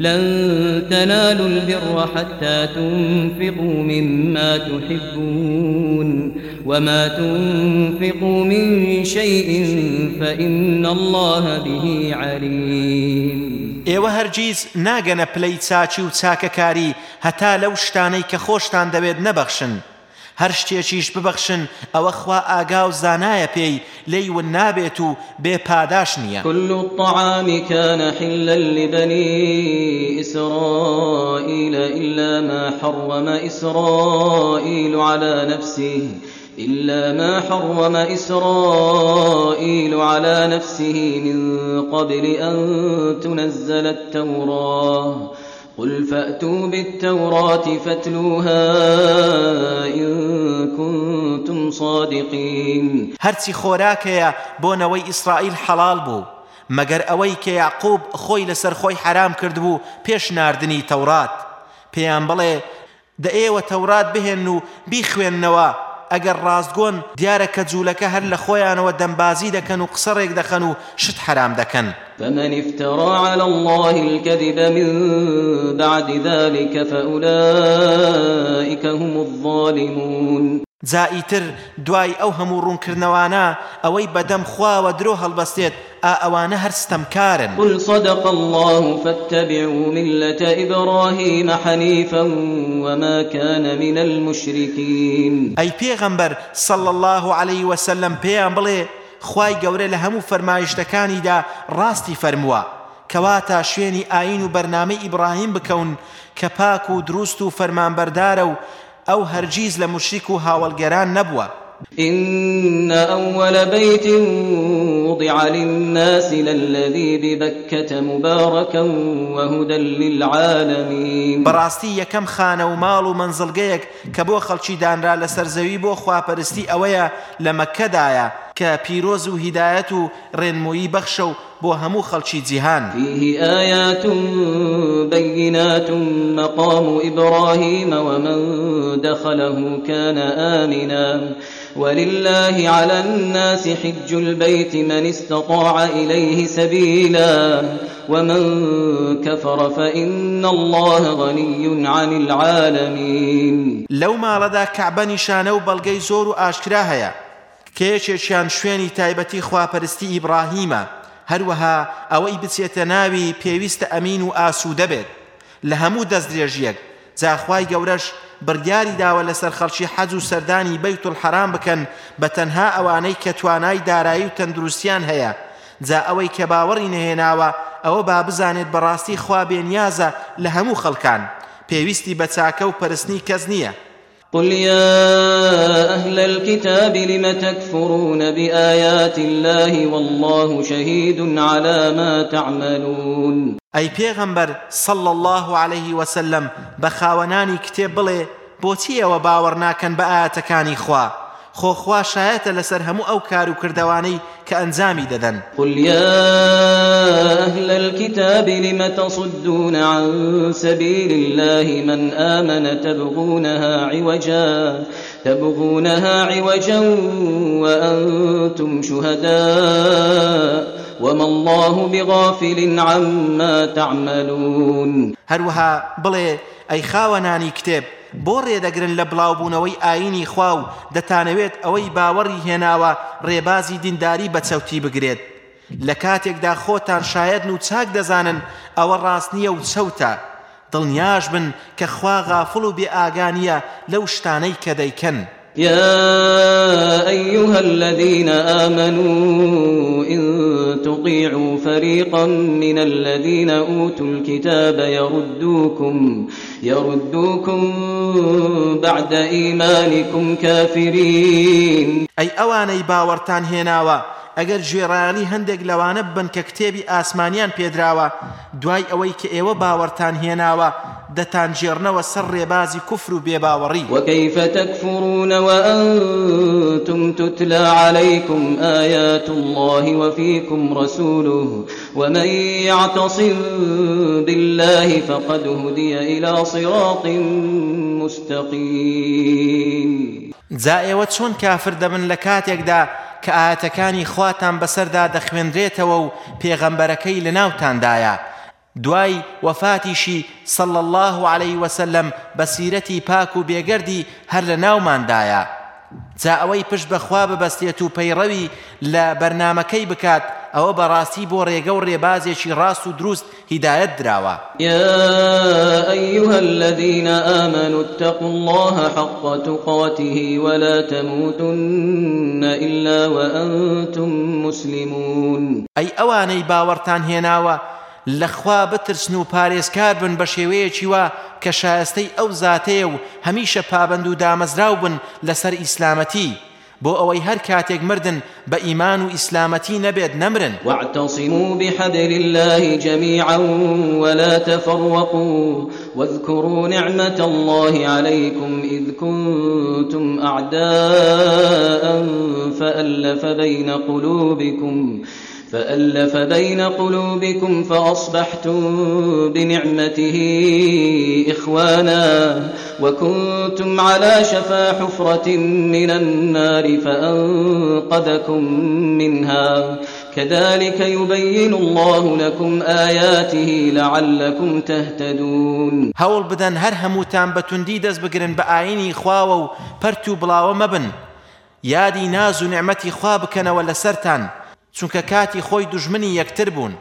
لن تنالوا البر حتى تنفقوا مما تحبون وما تنفقوا من شيء فإن الله به عليم. ئێوە هەرگیز ناگەنە پلەی چاچی و چاکەکاری هەتا لەو شتانەی کە خۆشتان دەوێت نەبەخشن. هەر شتێکیش ببەخشن ئەوە خوا ئاگا و زانایە پێی لی ون نابێت و بێ پاداش نییە. كل الطعام كان حلا لبني إسرائيل إلا ما حرم إسرائيل على نفسه إلا ما حرم إسرائيل على نفسه من قبل أن تنزل التوراة. قل فأتوا بالتوراة فاتلوها إن كنتم صادقين هەرچی خۆراکەیە بۆنەوەی ئیسرائیل حەڵال بوو مەگەر ئەوەی کە یعقوب خۆی لەسەر خۆی حرام کردبوو پێش ناردنی تەورات. پێیان بڵێ دە ئێوە تەورات بهێن و بیخوێننەوە. ئەگەر ڕاستگۆن دیارە کە جوولەکە هەر لە خۆیانەوە دەمبازی دەکەن و قسەڕێک دەخەن و شت حرام دەکەن. فمن افترى على الله الكذب من بعد ذلك فأولئك هم الظالمون. جائیتر دوای ئەو هەموو ڕوونکردنەوانە ئەوەی بەدەم خواوە درۆ هەڵبەستێت ئا ئەوانە هەر ستەمکارن. قل صدق الله فاتبعوا ملة إبراهيم حنيفا وما كان من المشركين. ئەی پێغەمبەر صلى الله عليه وسلم پێیان بڵێ خوای گەورە لە هەموو فەرمایشتەکانیدا ڕاستی فەرمووە. کەواتە شوێنی ئاین و بەرنامەی ئیبراهیم بکەون کە پاک و دروست و فەرمانبەردارە و ئەو هەرگیز لە مشریک و هاوڵگەران نەبووە إن أول بيت وضع للناس للذي ببكة مباركا وهدى للعالمين. بەڕاستی یەکەم خانە و ماڵ و منزلگەیەک کە بۆ خەڵکی دانرا لە سەرزەوی بۆ خواپەرستی ئەوەیە لە مەکەدایە کە پیرۆز و هیدایەت و ڕێنمویی بەخشە و بۆ هەموو خەڵکی جیهان. فيه آيات بينات مقام إبراهيم ومن دخله كان آمنا. ولله على الناس حج البيت من استطاع إليه سبيلا ومن كفر فإن الله غني عن العالمين لەو ماڵەدا کەعبە نیشانە و بەڵگەی زۆر و ئاشکرا هەیە. کێچێکیان شوێنی تایبەتی خواپەرستی ئیبراهیمە. هەروەها ئەوەی بچێتە ناوی پێویستە ئەمین و ئاسوودە بێت. لە هەموو دەستدرێژیەک جاخوای گەورەش بڕیاری داوە لەسەر خەڵکی حەج و سەردانی بەیت الحرام بکەن بە تەنها ئەوانەی کە توانای دارایی و تەندروستیان هەیە. جا ئەوەی کە باوەڕی نهێناوە ئەوە با بزانێت بەڕاستی خوا بێنیازە لە هەموو خەڵکان. پێویستی بە چاکە و پەرستنی کەس نییە. قل يا أهل الكتاب لم تكفرون بآيات الله والله شهيد على ما تعملون. ئەی پێغەمبەر صل الله عليه وسلم بە خاوەنانی کتێب بڵێ بۆچی ئەوە باوەڕ ناکەن بە ئاەتەکانی خوا؟ خۆخوا شایەتە لەسەر هەموو ئەو کار و کردوانەی کە ئەنجامی دەدەن. قل يا أهل الكتاب لم تصدون عن سبيل الله من آمن تبغونها عوجا؟ تبغونها عوجا وأنتم شهداء وما الله بغافل عما تعملون. هەروەها بڵێ ئەی خاوەنانی کتێب بۆ ڕێدەگرن لە بڵاوبوونەوەی ئاینی خوا و دەتانەوێت ئەوەی باوەڕی هێناوە ڕێبازی دینداری بە چەوتی بگرێت. لە کاتێکدا خۆتان شاید و چاک دەزانن ئەوە ڕاست نییە و چەوتە. دڵنیاش بن کە خوا غافڵ و بێ ئاگانیە لەو شتانەی کە دەیکەن. يا أيها الذين آمنوا إن تطيعوا فريقا من الذين أوتوا الكتاب يردوكم يردوكم بعد إيمانكم كافرين. أي أواني باورتان هێناوە ئەگەر ژێڕایانی هەندێک لەوانە بن کە کتێبی ئاسمانیان پێدراوە دوای ئەوەی کە ئێوە باوەڕتان هێناوە دەتان ژێرنەوە سەر ڕێبازی کوفر و بێباوەڕی. وكيف تكفرون وأنتم تتلى عليكم آيات الله وفيكم رسوله ومن يعتصم بالله فقد هدي إلى صراط مستقيم. جا ئێوە چۆن کافر دەبن لە کاتێکدا کە ئاەتەکانی خواتان بەسەردا دەخوێنرێتەوە و پێغەمبەرەکەی لە ناوتاندایە. دوای وەفاتیشی صل الله عليه وسلم بەسیرەتی پاک و بێگەردی هەر لە ناوماندایە. جا ئەوەی پشت بەخوا ببەستێت و پەیڕەوی لە بەرنمەکەی بکات ئەوە بەڕاستی بۆ ڕێگە و ڕێبازێکی ڕاست و دروست هیدایەت دراوە. يا أيها الذين آمنوا اتقوا الله حق تقاته ولا تموتن إلا وأنتم مسلمون. ئەی ئەوانەی باوەڕتان هێناوە لەخوا بترسن و پارێزکار بن بە شێوەیەکی وە کە شایستەی ئەو زاتەیە و هەمیشە پابند و دامەزراو بن لەسەر ئیسلامەتی. بۆ ئەوەی هەر کاتێک مردن بە ئیمان و ئیسلامەتی نەبێت نەمرن. واعتصموا بحبل الله جميعا ولا تفرقوا واذكروا نعمة الله عليكم إذ كنتم أعداء فألف بين قلوبكم فألف بين قلوبكم فأصبحتم بنعمته إخوانا وكنتم على شفا حفرة من النار فأنقذكم منها. كذلك يبين الله لكم آياته لعلكم تهتدون. هەوڵ بدەن هەر هەمووتان بەتوندی دەست بگرن بە ئاینی خواوە و پەرت و بڵاوە مەبن. یادی ناز و نعمەتی خوا بکەنەوە لەسەرتان. چونکە کاتی خۆی دژمنی یەکتر بوون.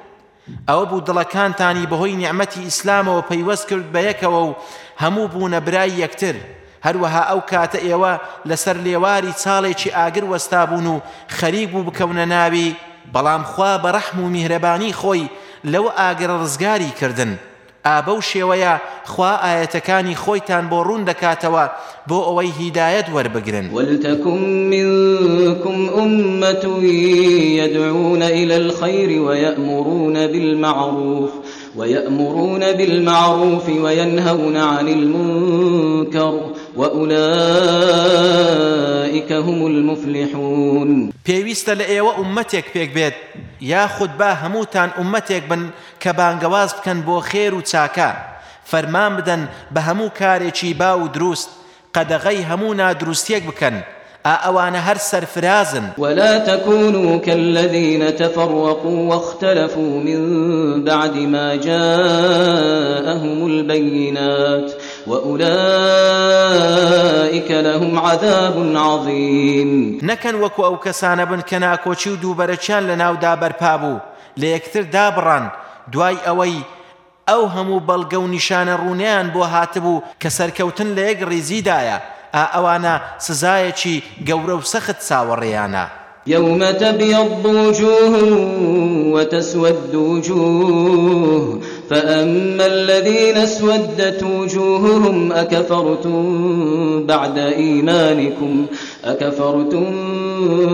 ئەوە بوو دڵەکانتانی بەهۆی نیعممەتی ئیسلامەوە پەیوەست کرد بە یەکەوە و هەموو بوونە برای یەکتر. هەروەها ئەو کاتە ئێوە لەسەر لێواری چاڵێکی ئاگر وەستا بوون و خەریک بوو بکەونە ناوی بەڵام خوا بە ڕەحم و میهرەبانی خۆی لەو ئاگرە ڕزگاری کردن. ئابە و شێوەیە خوا ئاەتەکانی خۆیتان بۆ ڕوون دەکاتەوە بۆ ئەوەی هیدایەت وەربگرن. ولتكن منكم أمة يدعون إلى الخير ويأمرون بالمعروف. ويأمرون بالمعروف وينهون عن المنكر وأولئك هم المفلحون. پێویستە لە ئێوە ئومەتێک پێک بێت یاخود با هەمووتان ئومەتێک بن کە بانگەواز بکەن بۆ خێر و چاکە. فەرمان بدەن بە هەموو کارێکی باش و دروست قەدەغەی هەموو نادروستیەک بکەن. ئەوانە هەر سەرفرازن ولا تكونوا كالذين تفرقوا واختلفوا من بعد ما جاءهم البينات وأولئك لهم عذاب عظيم. نەکەن وەکو ئەو کەسانە بن کە ناکۆکی و دووبەرەچیان لە ناودا بەرپا بوو. لە یەکتر دابڕان دوای ئەوەی ئەو هەموو بەڵگە و نیشانە ڕوونیان بۆ هاتبوو کە سەرکەوتن لە یەک ڕێزیدایە ئەوانە سزایەکی گەورە و سەخت چاوەڕێیانە يوم تبيض وجوه وتسود وجوه فأما الذين اسودت وجوههم أكفرتم بعد إيمانكم أكفرتم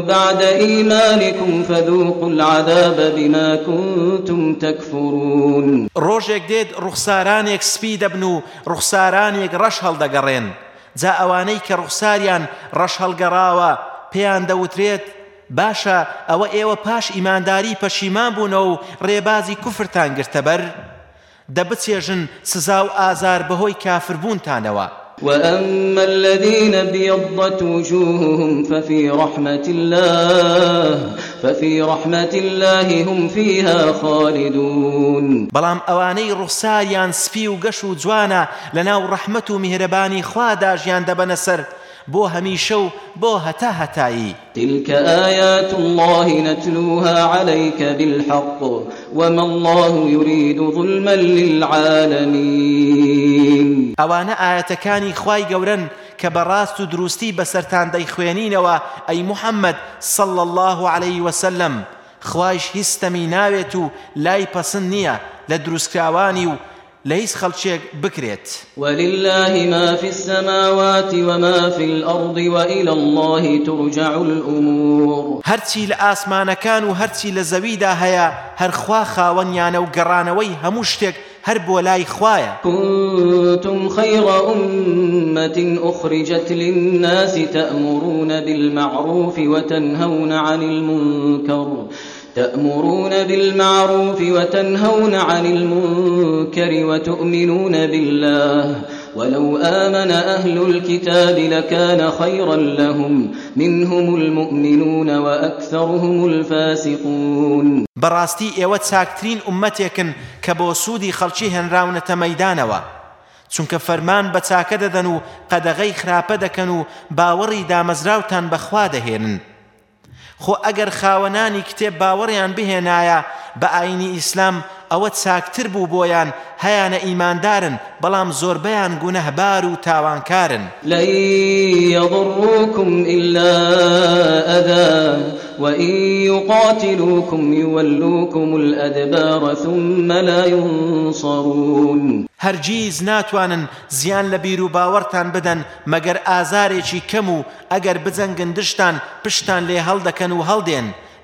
بعد إيمانكم فذوقوا العذاب بما كنتم تكفرون. ڕۆژێک دێت ڕوخسارانێک سپی دەبن و ڕوخسارانێک ڕەش هەڵدەگەڕێن. جا ئەوانەی کە ڕوخساریان ڕەش هەڵگەڕاوە پێیان دەوترێت باشە ئەوە ئێوە پاش ئیمانداری پەشیمان بوونەوە و ڕێبازی کوفرتان گرتە بەر. دەبچێژن سزا و ئازار بەهۆی کافربوونتانەوە. وأما الذين ابيضت وجوههم ففي رحمة الله ففي رحمة الله هم فيها خالدون. بەڵام ئەوانەی ڕوخساریان سپی و گەش و جوانە لەناو ڕەحمەت و میهرەبانی خوادا ژیان دەبەنە سەر. بۆ هەمیشە و بۆ هەتا هەتایی تلك آيات الله نتلوها عليك بالحق وما الله يريد ظلما للعالمين. ئەوانە ئاەتەکانی خوای گەورن کە بەڕاست و دروستی بەسەرتان دەیخوێنینەوە ئەی محەممەد صل الله عليه وسلم. خوایش هیستەمی ناوێت و لای پەسند نییە لە دروستکراوانی و ليس خلشيك بكريت. ولله ما في السماوات وما في الأرض وإلى الله ترجع الأمور. هرتي لآسمان كانوا هرتي لزويدا هيا هر خوا خاونيانا وقرانوي هموشتك هرب ولاي خوايا كنتم خير أمة أخرجت للناس تأمرون بالمعروف وتنهون عن المنكر. تأمرون بالمعروف وتنهون عن المنكر وتؤمنون بالله. ولو آمن أهل الكتاب لكان خيرا لهم. منهم المؤمنون وأكثرهم الفاسقون. براستي ئومەتێکن کە بۆ سوودی خەڵکی هێنراونەتە مەیدانەوە چونکە فەرمان بە چاکە دەدەن و قەدەغەی خراپە دەکەن و باوەڕی خۆ ئەگەر خاوەنانی کتێب باوەڕیان بهێنایە بە ئاینی ئیسلام ئەوە چاکتر بوو بۆیان هەیانە ئیماندارن بەڵام زۆربەیان گوناهبار و تاوانکارن. لن يضروكم إلا أذى وإن يقاتلوكم يولوكم الأدبار ثم لا ينصرون. هەرگیز ناتوانن زیان لە بیر و باوەڕتان بدەن مەگەر ئازارێکی کەم و ئەگەر بجەنگن دشتان پشتان لێ هەڵدەکەن و هەڵدێن.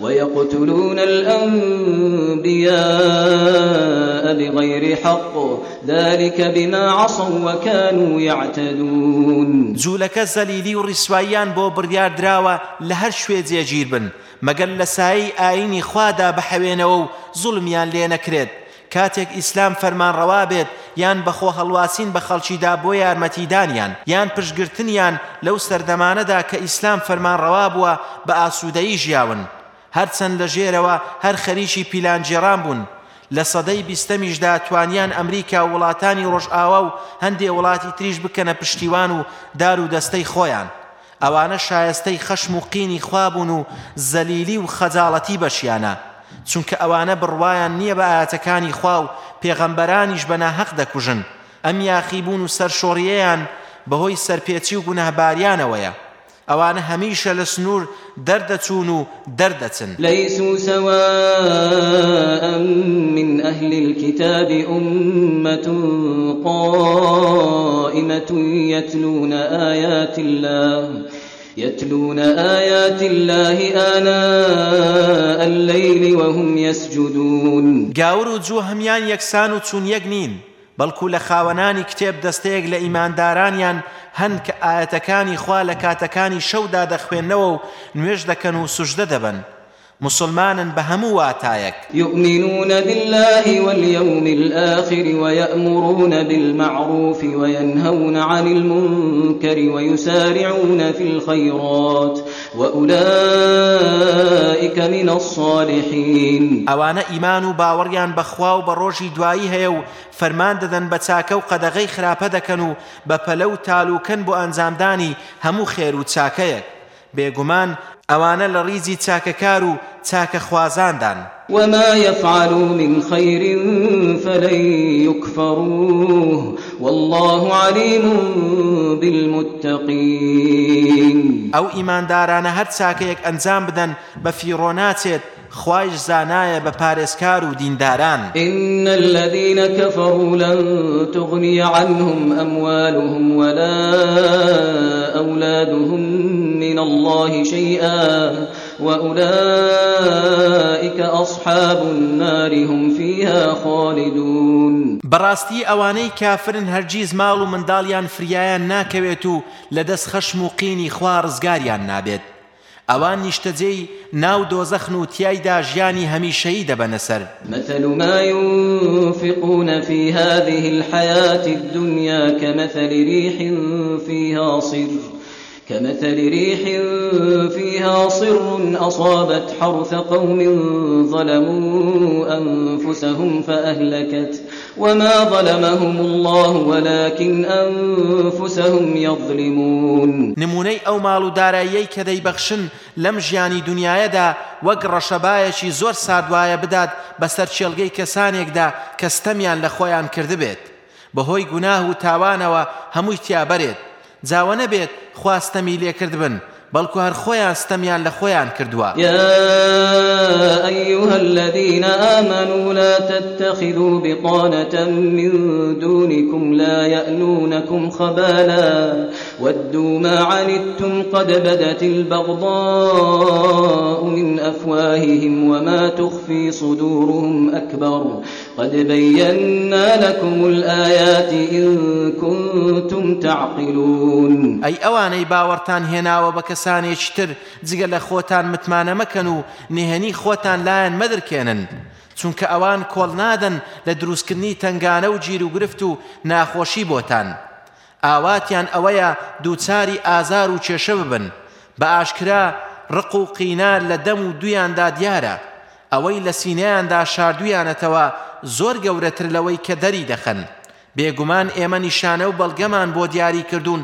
ويقتلون الأنبياء بغير حق. ذلك بما عصوا وكانوا يعتدون. جوولەکە زەلیلی و ڕیسواییان بۆ بڕیار دراوە لە هەر شوێ جێگیر بن. مەگەر لە سایی ئاینی خوادا بەحەوێنەوە و زوڵمیان لێ نەکرێت. کاتێک ئیسلام فەرمانڕەوا بێت یان بەخۆ هەڵواسین بە خەڵکیدا بۆ یارمەتیدانیان یان پشگرتنیان لەو سەردەمانەدا کە ئیسلام فەرمانڕەوا بووە بە ئاسوودەیی ژیاون. هەرچەند لە ژێرەوە هەر خەریکی پیلانجیێران بوون. لە سەدەی بیستەمیشدا توانیان ئەمریکا وڵاتانی ڕۆژئاوا و هەندێ وڵاتی تریش بکەنە پشتیوان و دار و دەستەی خۆیان. ئەوانە شایستەی خەشم و قینی خوابوون و زەلیلی و خەجاڵەتی بەشیانە. چونکە ئەوانە بڕوایان نییە بە ئاەتەکانی خوا و پێغەمبەرانیش بەناهەق دەکوژن. ئەم یاخیبوون و سەرشۆڕیەیان بەهۆی سەرپێچی و گونەهباریانەوەیە ئەوانە هەمیشە لە سنوور دەردەچوون و دەردەچن. ليسوا سواء من أهل الكتاب أمة قائمة يتلون آيات الله يتلون آيات الله آناء الليل وهم يسجدون. گاور و جوو هەمیان یەکسان و چوون یەک نین. بەڵکو لە خاوەنانی کتێب دەستەیەک لە ئیماندارانیان هەن کە ئاەتەکانی خوا لە کاتەکانی شەودا دەخوێندنەوە و نوێژ دەکەن و سوژدە دەبن موسڵمان بە هەموو واتایەک. يؤمنون بالله واليوم الآخر ويأمرون بالمعروف وينهون عن المنكر ويسارعون في الخيرات وأولئك من الصالحين. أوانا إيمان باوريان بخوا وبروجي دوائي هيو فرمان ددن بچاکە و قەدەغەی خراپە دەکەن و بە پەلە و تالوکەن بۆ ئەنجامدانی هەموو خێر و چاکەیەک بێگومان ئەوانە لە ڕیزی چاکەکار و چاکە خوازاندان. وما يفعلوا من خير فلن يكفروه والله عليم بالمتقين. ئەو ئیماندارانە هەر چاکەیەک ئەنجام بدەن بە فیڕۆناچێت خواش زانایە بە پارێزکار و دینداران. إن الذين كفروا لن تغني عنهم أموالهم ولا أولادهم من الله شيئا وأولئك أصحاب النار هم فيها خالدون. براستي أواني كافرن هرجيز مالو من داليان فريايان ناكويتو لدس خشم و قيني خوارزگاريان نابێت. ئەوان نیشتەجێی ناو دۆزەخن و تایدا ژیانی هەمیشەیی دەبەنە سەر. مثل ما ينفقون في هذه الحياة الدنيا كمثل ريح فيها صر. كمثل ريح فيها صر أصابت حرث قوم ظلموا أنفسهم فأهلكت وما ظلمهم الله ولكن أنفسهم يظلمون. نمونەی ئەو ماڵ و داراییەی کە دەیبەخشن لەم ژیانی دنیاەدا وەک ڕەشەبایەکی زۆر سادوایە بدات بەسەر چێلگەی کەسانێکدا کەستەمیان لە خۆیان کردبێت. بەهۆی گوناه و تاوانەوە هەمووی تیابەرێت جاوە نەبێت خواستەمی لێکرد بن بەڵکو هەر خۆیان ستەمیان لە خۆیان کردووە. أيها الذين آمنوا لا تتخذوا بطانة من دونكم لا يألونكم خبالا. ودوا ما عنتم قد بدت البغضاء من أفواههم وما تخفي صدورهم أكبر. قد بينا لكم الآيات إن كنتم تعقلون. ئەی ئەوانەی باوەڕتان هێناوە بە کەسانێکی تر جگە لە خۆتان متمانە مەکەن و نهێنی خۆتان لایەن مەدرکێنن چونکە ئەوان کۆڵ نادەن لە دروستکردنی تنگانە و گیر و گرفت ئاواتیان ئەوەیە دووچاری ئازار و کێشە ببن. بە ئاشکرا ڕق و قینار لە دەم و دویاندا دیارە. ئەوەی لە سینەیاندا شاردویانەتەوە زۆر گەورەتر لەوەی کە دەری دەخەن. بێگومان ئێمە نیشانە و بەڵگەمان بۆ دیاری کردوون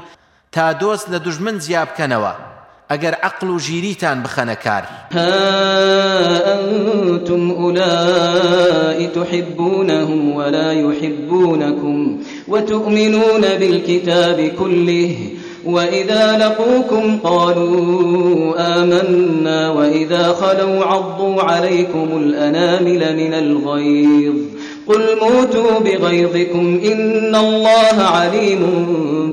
تا دۆست لە دوژمن زیابکەنەوە. ئەگەر عقل و ژیریتان بخەنە کار. ها أنتم أولئك تحبونهم ولا يحبونكم وتؤمنون بالكتاب كله وإذا لقوكم قالوا آمنا وإذا خلوا عضوا عليكم الأنامل من الغيظ قل موتوا بغيظكم إن الله عليم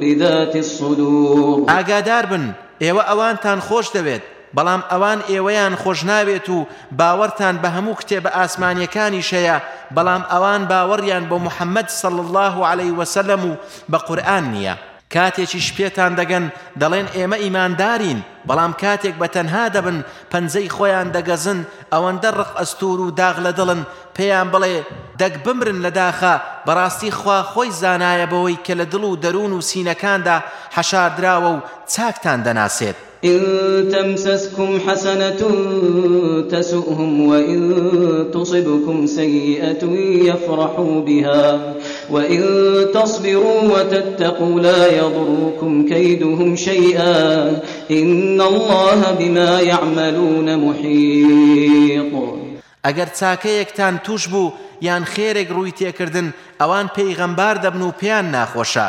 بذات الصدور. ئاگادار بن. ئێوە ئەوانتان خۆش دەوێت بەڵام ئەوان ئێوەیان خۆش ناوێت و باوەڕتان بە هەموو کتێبە ئاسمانیەکانی شەیە بەڵام ئەوان باوەڕیان بۆ محەممەد صل الله عليه وسلم و بە قورآن نییە. کاتێکی شپێتان دەگەن دەڵێن ئێمە ئیماندارین بەڵام کاتێک بە تەنها دەبن پەنجەی خۆیان دەگەزن ئەوەندە ڕق ئەستور و داغ لە دڵن پێیان بڵێ دەک بمرن لە داخە بەڕاستی خوا خۆی زانایە بەوەی کە لە دڵ و دەروون و سینەکاندا حەشاردراوە و چاکتان دەناسێت. إن تمسسكم حسنة تسؤهم وإن تصبكم سيئة يفرحوا بها وإن تصبروا وتتقوا لا يضركم كيدهم شيئا إن الله بما يعملون محيط. ئەگەر چاکەیەکتان توش بوو یان خێرێک ڕووی تێکردن ئەوان پەیغەمبار دەبن و پێیان ناخۆشە.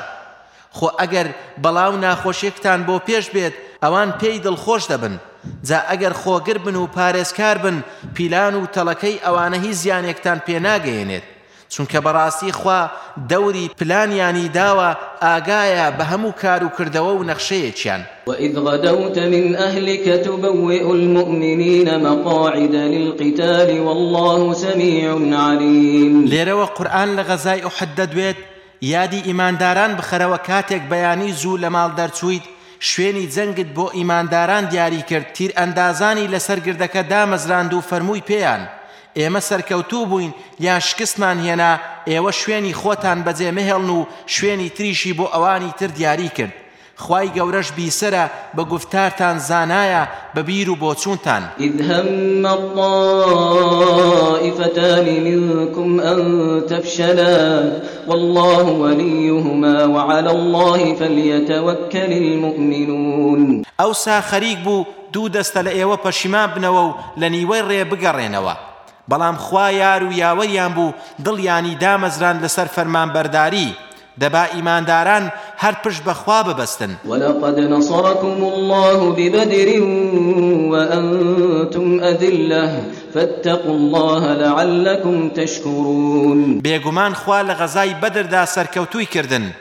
خۆ ئەگەر بەڵاو ناخۆشیێکتان بۆ پێش بێت ئەوان پێی دڵخۆش دەبن. جا ئەگەر خۆگر بن و پارێزکار بن پیلان و تەڵەکەی ئەوانە هیچ زیانێکتان پێناگەێنێت چونکە بەڕاستی خوا دەوری پلانیانی داوە ئاگایە بە هەموو کار و کردەوە و نەخشەیەکیان. وإذ غدوت من أهلك تبوئ المؤمنين مقاعد للقتال والله سميع عليم. لێرەوە قورآن لە غەزای ئوحد دەدوێت یادی ئیمانداران بخەرەوە کاتێک بەیانی زوو لە ماڵ دەرچوویت شوێنی جەنگت بۆ ئیمانداران دیاری کرد. تیر ئەندازانی لەسەر گردەکە دامەزراند و فەرمووی پێیان. ئێمە سەرکەوتوو بووین یان شکستمان هێنا ئێوە شوێنی خۆتان بەجێ مهێڵن و شوێنی تریشی بۆ ئەوانی تر دیاری کرد. خوای گەورەش بیسەرە بە گفتارتان زانایە بە بیر و بۆچوونتان. إذ همت طائفتان منكم أن تفشلا والله وليهما وعلى الله فليتوكل المؤمنون. ئەوسا خەریک بوو دوو دەستە لە ئێوە پەشیمان بنەوە و لە نیوەی ڕێ بگەڕێنەوە. بەڵام خوا یار و یاوەریان بوو دڵیانی دامەزران لەسەر فەرمان بەرداری دەبا ئیمانداران هەر پشت بەخوا ببەستن. ولقد نصركم الله ببدر وأنتم أذلة فاتقوا الله لعلكم تشكرون. بێگومان خوا لە غەزای بەدردا سەرکەوتووی کردن.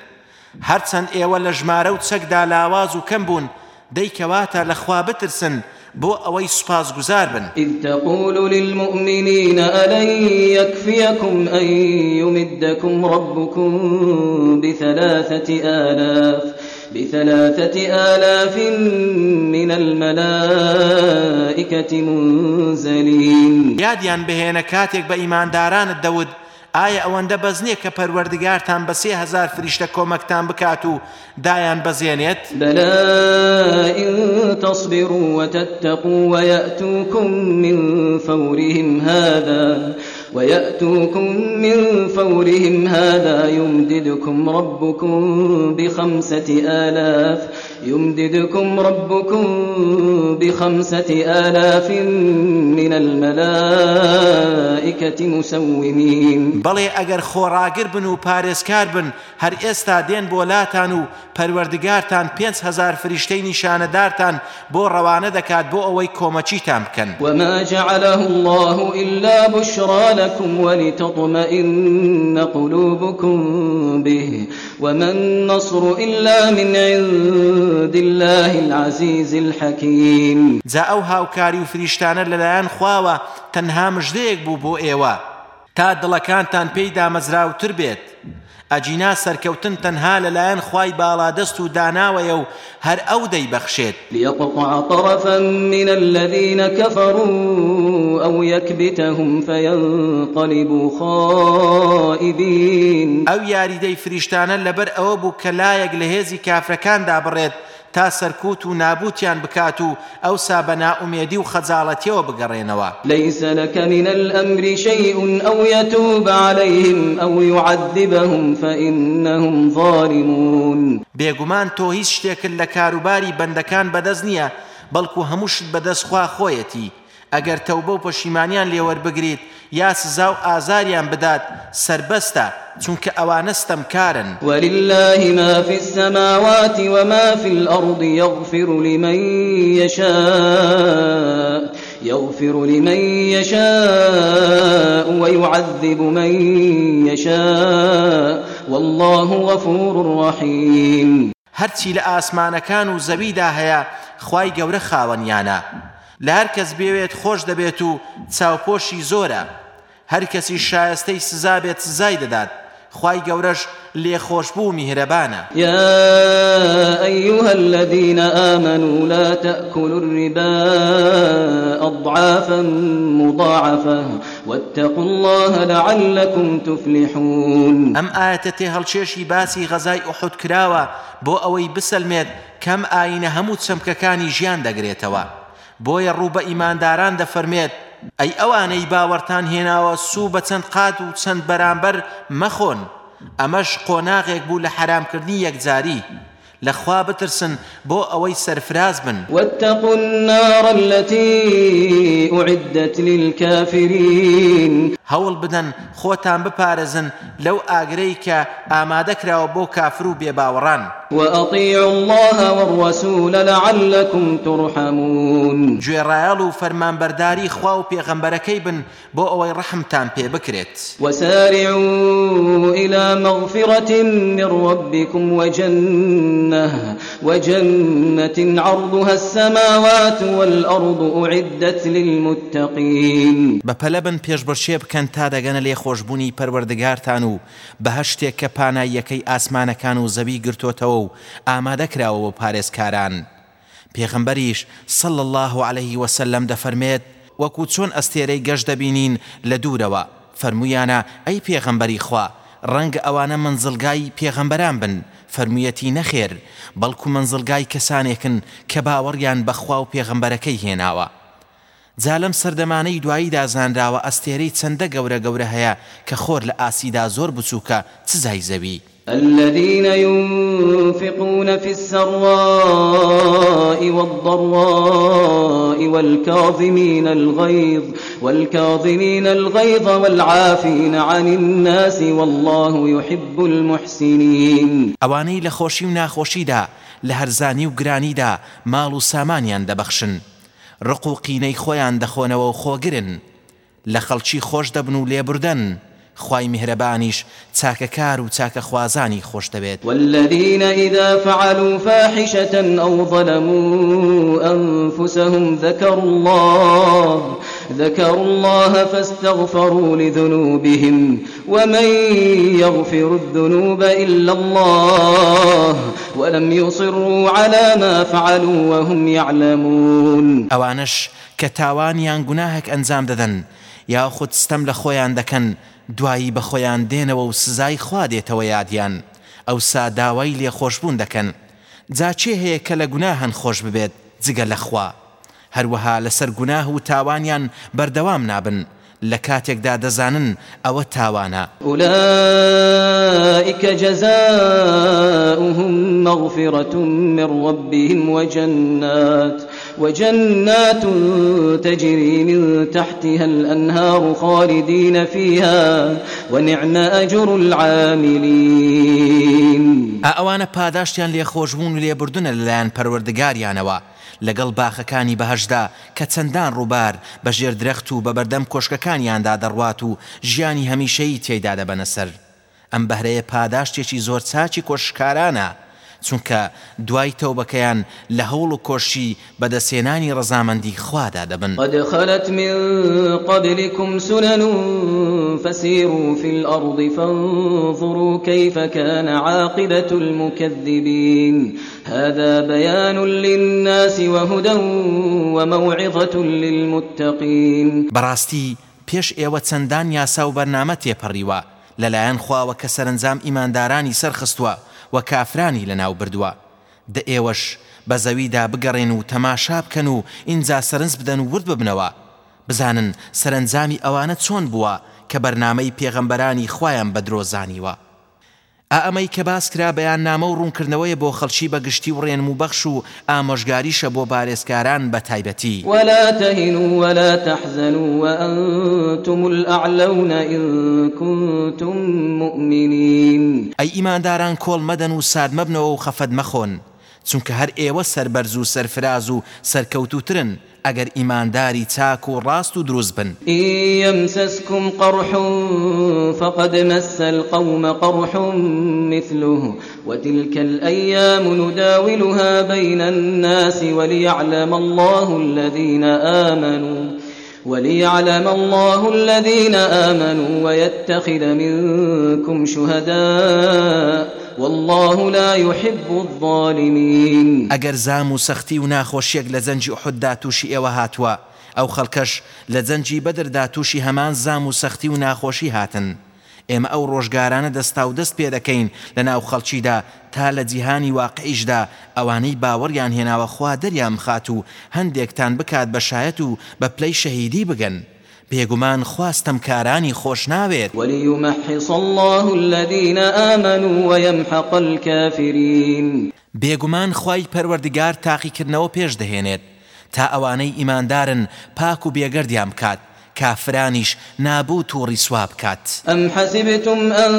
هەرچەند ئێوە لە ژمارە و چەکدا لاواز و کەم بوون دەیکەواتە بترسن. بۆ ئەوەی سوپاس گوزار بن إذ تقول للمؤمنين ألن يكفيكم أن يمدكم ربكم بثلاثة آلاف بثلاثة آلاف من الملائكة منزلين. یادیان بهێنە کاتێک بە ئیماندارانت دەود ئایا ئەوەندە بەز نییە کە پەروەردگارتان بە سێ هزار فریشتە کۆمەکتان بکات و دایان إن تصبروا وتتقوا ويأتوكم من فورهم هذا ويأتوكم من فورهم هذا يمددكم ربكم بخمسة آلاف يمددكم ربكم بخمسة آلاف من الملائكة مسومين. بەڵێ ئەگەر خۆڕاگر بن و پارێزکار بن هەر ئێستا دێن بۆ لاتان و پەروەردگارتان پێنج هزار فریشتەی نیشانەدارتان بۆ ڕەوانە دەکات بۆ ئەوەی کۆمەچیتان بکەن وما جعله الله إلا بشرى لكم ولتطمئن قلوبكم به. وما النصر إلا من عند الله العزيز الحكيم. جا ئەو هاوکاری و فریشتانە لەلایەن خواوە تەنها مژدەیەک بوو بۆ ئێوە. تا دڵەکانتان پێی دامەزراوتر بێت. ئەجینا سەرکەوتن تەنها لەلایەن خوای باڵادەست و داناوەیە و هەر ئەو دەیبەخشێت ليقطع طرفا من الذين كفروا أو يكبتهم فينقلبوا خائبين. فریشتانە لەبەر ئەوە بوو کە لایەک لە هێزی کافرەکاندا بڕێت تا سەرکوت و نابوتیان بکات و ئەو سابەنا ئومێدی و خەجاڵەتیەوە بگەڕێنەوە. لك من الأمر شيء أو يتوب عليهم أو يعذبهم فإنهم ظالمون. بێگومان تۆ هیچ شتێکن لە کاروباری بەندەکان بەدەست نییە بەڵکو هەمووشت بەدەستخوا خۆیەتی. ئەگەر تەوبە و پەشیمانیان لێوەربگریت یا سزا و ئازاریان بدات سربەستە چونکە ئەوانە ستەمکارن ولله ما في السماوات وما في الأرض يغفر لمن يشاء يغفر لمن يشاء ويعذب من يشاء والله غفور رحيم. هەرچی لە ئاسمانەکان و زەویدا هەیە خی گەورە خاوەنیانە. لە هەر کەس بێوێت خۆش دەبێت و چاوپۆشی زۆرە. هەر کەسی شایستەی سزا بێت سزای دەدات. خی گەورەش لێخۆشببوو میهرەبانە. يا أيها الذين آمنوا لا تأكلوا الربا أضعافا مضاعفة واتقوا الله لعلكم تفلحون. ئەم ئاەتە تێ هەڵچێشی باسی غەزای ئوحود کراوە بۆ ئەوەی بسەلمێت کەم ئاینە هەموو چەمکەکانی ژیان دەگرێتەوە. بۆیە ڕوو بە ئیمانداران دەفەرمێت ئەی ئەوانەی باوەڕتان هێناوە سوو بە چەند قات و چەند بەرامبەر مەخۆن. ئەمەش قۆناغێک بوو لە حرامکردنی یەکجاری. لەخوا بترسن بۆ ئەوەی سەرفراز بن. واتقوا النار التي أعدت للكافرين. هەوڵ بدەن خۆتان بپارێزن لەو ئاگرەی کە ئامادەکراوە بۆ کافر و بێباوەڕان وأطيعوا الله والرسول لعلكم ترحمون. گوێڕایەڵ و فەرمانبەرداری خوا و پێغەمبەرەکەی بن بۆ ئەوەی ڕەحمتان پێ بکرێت. وسارعوا إلى مغفرة من ربكم وجنة وجنة عرضها السماوات والأرض أعدت للمتقين. بەپەلە بن پێشبڕشێ بکەن تا دەگەنە لێ خۆشببوونی پەروەردگارتان و بەهشتێک کە پاناییەکەی ئاسمانەکان و زەوی گرتوتەوە و ئامادەکراوە بۆ پارێزکاران. پێغمبەریش سەڵ الله عليه وسلم دەفەرمێت وەکو چۆن ئەستێرەی گەشت دەبینین لە دوورەوە؟ فەرمویانە ئەی پێغەمبەری خوا ڕەنگە ئەوانە منزلگای پێغەمبەران بن. فەرموویەتی نەخێر بەڵکو منزلگای کەسانێکن کە باوەڕیان بەخوا و پێغەمبەرەکەی هێناوە. جالم سەردەمانەی دوایی دازانراوە ئەستێرەی چەندە گەورە گەورە هەیە کە خۆر لە ئاسیدا زۆر بچووکە چزای زەوی؟ الذين ينفقون في السراء والضراء والكاظمين الغيظ والكاظمين الغيظ والعافين عن الناس والله يحب المحسنين. ئەوانەی لە خۆشی و ناخۆشیدا لە هەرزانی و گرانیدا ماڵ و سامانیان دەبەخشن. ڕق و قینەی خۆیان دەخۆنەوە و خۆگرن. لە خەڵکی خۆش دەبن و لێبوردن. خی میهرەبانیش چاکەکار و چاکە خوازانی خۆش دەبێت. والذين إذا فعلوا فاحشة أو ظلموا أنفسهم ذكروا الله ذكروا الله فاستغفروا لذنوبهم ومن يغفر الذنوب إلا الله ولم يصروا على ما فعلوا وهم يعلمون. ئەوانش کە تاوانیان گوناهێک ئەنجام دەدەن یاخود ستەم لە خۆیان دەکەن دوایی بە خۆیان دێنەوە و سزای خوا دێتەوە یادیان. ئەو ساداوای لێخۆشببوون دەکەن. جاچێ هەیە کە لە گوناهن خۆش ببێت جگە لە خوا. هەروەها لەسەر گوناه و تاوانیان بەردەوام نابن. لە کاتێکدا دەزانن ئەوە تاوانە. أولئك جزاؤهم مغفرة من ربهم وجنات. وجنات تجري من تحتها الأنهار خالدين فيها ونعم أجر العاملين. ئەوانە پاداشتیان لێ خۆشببوون و لێبوردونە لەلایەن پەروەردگاریانەوە لەگەڵ باخەکانی بەهشدا کە چەندان ڕووبار بە ژێر درەخت و بە بەردەم کۆشکەکانیاندا دەڕوات و ژیانی هەمیشەی تێدا دەبەنە سەر ئەم بەهرەیە پاداشتێکی زۆر چاچی کۆشکارانە. چونکە دوای تەوبەکەیان لە هەوڵ و کۆشی بەدەسێنانی ڕەزامەندی خوادا دەبن. قد خلت من قبلكم سنن فسيروا في الأرض فانظروا كيف كان عاقبة المكذبين. هذا بيان للناس وهدى وموعظة للمتقين. بەڕاستی پێش ئێوە چەندان یاسا و بەرنامە تێپەڕیوە. لەلایەن خواوە کە سەرنجام ئیماندارانی سەرخستووە. و کافرانی لەناو بردووە. دە ئێوەش بە زەویدا بگەڕێن و تەماشا بکەن و ئینجا سەرنج بدەن و ورد ببنەوە. بزانن سەرنجامی ئەوانە چۆن بووە کە بەرنامەی پێغەمبەرانی خۆیان بە درۆ زانیوە. ئەمەی کە باس کرا بەیاننامە و ڕوونکردنەوەی بۆ خەڵکی بە گشتی و ڕێنمووی بەخش و ئامۆژگاریشە بۆ پارێزکاران بە تایبەتی. ولا تهنوا ولا تحزنوا وأنتم الأعلون إن كنتم مؤمنين. ئەی ئیمانداران کۆڵ مەدەن و سارد مەبنەوە و خەفەت مەخۆن. چونکە هەر ئێوە سربەرز و سەرفراز و سەرکەوتوترن ئەگەر ئیمانداری چاک و ڕاست و دروست بن. يمسسكم قرح فقد مس القوم قرح مثله وتلك الأيام نداولها بين الناس وليعلم الله الذين آمنوا. وليعلم الله الذين آمنوا ويتخذ منكم شهداء والله لا يحب الظالمين. ئەگەر زام و سەختی و ناخۆشیەک لە زەنجی حددا تووشی ئێوە هاتووە ئەو خەڵکەش لە جەنجی بەدردا تووشی هەمان و ناخۆشی هاتن. ئێمە ئەو ڕۆژگارانە دەستا و دەست پێ دەکەین لە ناو خەڵکیدا تا لە جیهانی واقعیشدا. ئەوانەی باوەڕیان هێناوە خوا دەریان خات و هەندێکتان بکات بە شایەت و بە پلەی شەهیدی بگەن. بێگومان خوا ستەمکارانی خۆش ناوێت. وليمحص الله الذين آمنوا ويمحق الكافرين. بێگومان خوای پەروەردگار تاقیکردنەوە پێش دەهێنێت. تا ئەوانەی ئیماندارن پاک و بێگەردیان بکات. کافرانیش نابوود و ڕیسوا بکات أم حسبتم أن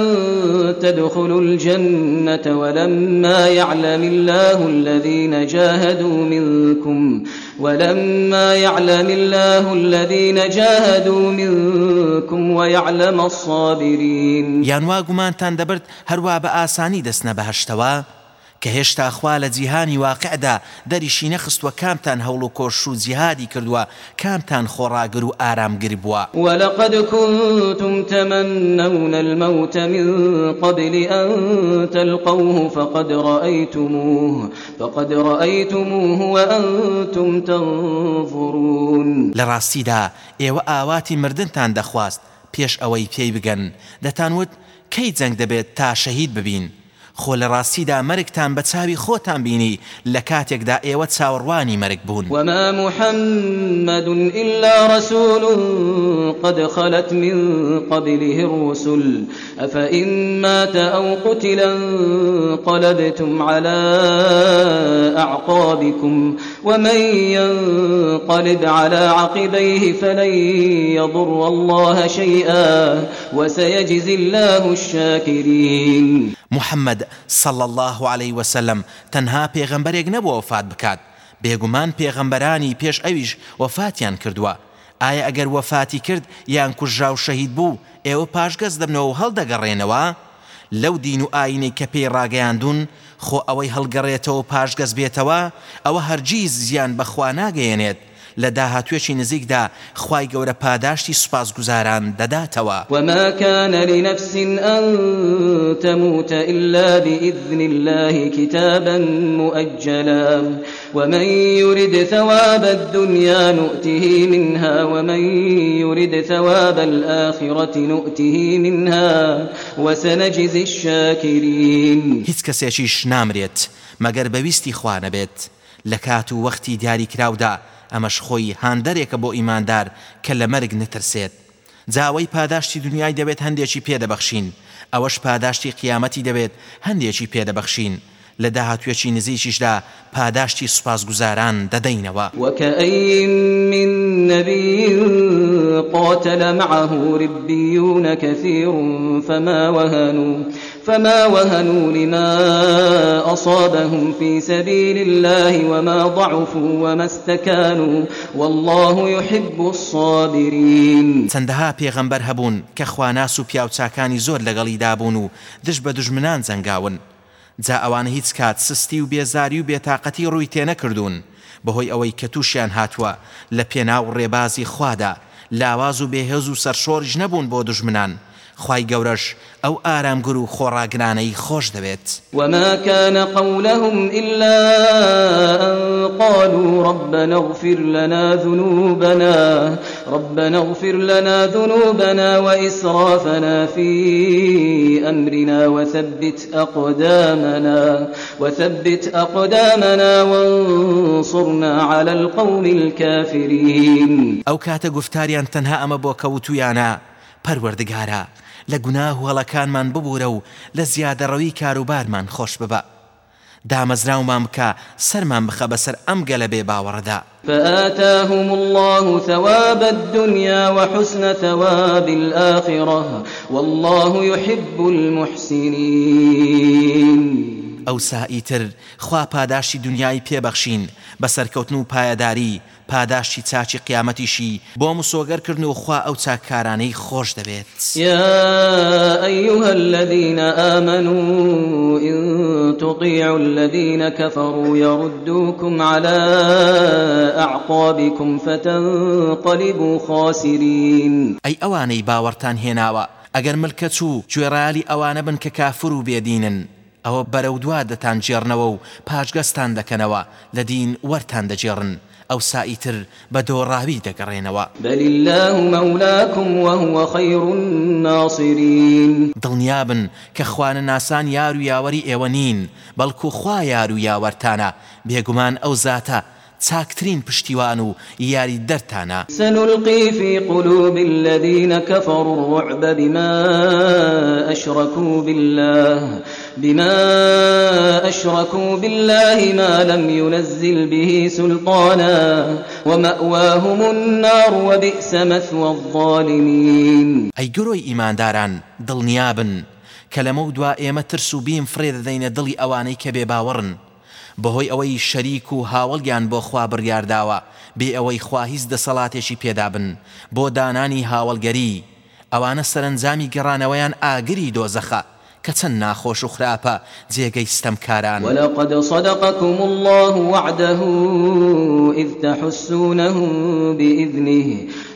تدخلوا الجنة ولما يعلم الله الذين جاهدوا منكم؟ ولما يعلم الله الذين جاهدوا منكم ويعلم الصابرين. يانوا گومانتان دەبرد هەروە بە ئاسانی دەستنە بەهشتەوە کە هێشتا خوا لە جیهانی واقعدا دەریشی نەخستووە کامتان هەوڵ و کۆش و جیهادی کردووە کامتان خۆڕاگر و ئارامگری بووە. ولقد كنتم تمنون الموت من قبل أن تلقوه فقد رأيتموه فقد رأيتموه وأنتم تنظرون. لراستيدا ئێوە ئاواتی مردنتان دەخواست پێش ئەوەی پێی بگەن. دەتانوت کەی جەنگ دەبێت تا شەهید ببین خۆ لە ڕاستیدا مەرگتان بە چاوی خۆتان بینی لە کاتێکدا ئێوە چاوەڕوانی مەرگ بوون. وما محمد إلا رسول قد خلت من قبله الرسل. أفإن مات أو قتلا انقلبتم على أعقابكم. ومن ينقلب على عقبيه فلن يضر الله شيئا. وسيجزي الله الشاكرين. محەممەد صل الله عليه وسلم تەنها پێغەمبەرێک نەبووە وفات بکات. بێگومان پێغەمبەرانی پێش ئەویش وفاتیان کردووە. ئایا ئەگەر وەفاتی کرد یان کوژرا و شەهید بوو ئێوە پاشگەز دەبنەوە هەڵدەگەڕێنەوە؟ لەو دین و ئاینەی کە پێی ڕاگەیاندون خۆ ئەوەی هەڵگەڕێتەوە پاشگەز بێتەوە ئەوە هەرگیز زیان بەخوا ناگەیەنێت. لە داهاتوێکی نزیکدا خی گەورە پاداشتی سوپاسگوزاران دەداتەوە. وما كان لنفس أن تموت إلا بإذن الله كتابا مؤجلا. ومن يرد ثواب الدنيا نؤته منها ومن يرد ثواب الآخرة نؤته منها. وسنجزي الشاكرين. هیچ کەسێکیش نامرێت مەگەر بەویستی خوانە بێت لە کات و وەختی دیاری کراودا ئەمەش خۆی هاندەرێکە بۆ ئیماندار کە لە مەرگ نترسێت. جاوەی پاداشتی دنیای دەبێت هەندێکی پێدەبەخشین. ئەوەش پاداشتی قیامەتی دەبێت هەندێکی پێدەبەخشین. لە داهاتوێکی نزیکیشدا پاداشتی سوپاسگوزاران دەدەینەوە. وەکەئی من نبي قاتل معه ربيون كثير فما وهنوا فما وهنوا لما أصابهم في سبيل الله وما ضعفوا وما استكانوا والله يحب الصابرين. چەندەها پێغەمبەر هەبوون کە خواناس و پیاوچاکانی زۆر لەگەڵی دابوون و دش بە دژمنان زەنگاون. جا هیچ کات سستی و بێزاری و بێتاقەتی ڕووی تێنەکردوون بەهۆی ئەوەی کە تووشیان هاتووە لە پێناو ڕێبازی خوادا لاواز و بێهێز و دژمنان. خی گەورەش ئەو ئارامگر و خۆڕاگرانەی خۆش دەبێت. وما كان قولهم إلا أن قالوا ربنا اغفر لنا ذنوبنا ربنا اغفر لنا ذنوبنا وإسرافنا في أمرنا وثبت أقدامنا وثبت أقدامنا وانصرنا على القوم الكافرين. أو كات گفتاریان تنها أما بۆ کەوتویانە پەروەردگارە لە گوناه هەڵەکانمان ببوورە و لە زیادەڕەوی کاروبارمان خۆش ببە. دامەزراومان بکە سەرمان بخە بەسەر ئەم گەلە بێ باوەڕدا فآتاهم الله ثواب الدنيا وحسن ثواب الآخرة والله يحب المحسنين. ئەو سائیتر خوا پاداشی دنیای پێبەخشین بە سەرکەوتن و پایەداری پاداشی چاچی قیامەتیشی بۆ مسۆگەرکردن و خوا ئەو چاکارانەی خۆش دەبێت. يا أيها الذين آمنوا إن تطيعوا الذين كفروا يردوكم على أعقابكم فتنقلبوا خاسرين. أي أواني باورتان هێناوە ئەگەر ملکە چوو گوێڕالی ئەوانە بن کە کافر و بێدینن ئەوە بەرەو دوا دەتان جێڕنەوە و پاشگەستان دەکەنەوە لە دین وەرتان دەجێڕن. ئەو سائیتر بە دۆڕاوی دەگەڕێنەوە. بل الله مولاكم وهو خير الناصرين دڵنیابن کە خوانە ناسان یار و یاوەری ئێوە نین بەڵکو خوا یار و یاوەرتانە. بێگومان ئەو زاتە چاکترین پشتیوان و یاری دەرتانە. سنلقي في قلوب الذين كفروا الرعب بما أشركوا بالله بما أشركوا بالله ما لم ينزل به سلطانا ومأواهم النار وبئس مثوى الظالمين. أي قروي إيمان داران دڵنیابن. کە لەمە دوا ئێمە ترس و بیم فرێ دەدەینە دڵی ئەوانەی کە بێ باوەڕن. بەهۆی ئەوەی شەریک و هاوڵگیان بۆ خوا بڕیارداوە بێ ئەوەی خواهیز دەسەڵاتێکی پێدابن بۆ دانانی هاوڵگەری ئەوانە سەرنجامی گەڕانەوەیان ئاگری دۆزەخە. کە چەند ناخۆش و خراپە جێگەی ستەمکاران. ولقد صدقكم الله وعده إذ تحسونهم بإذنه.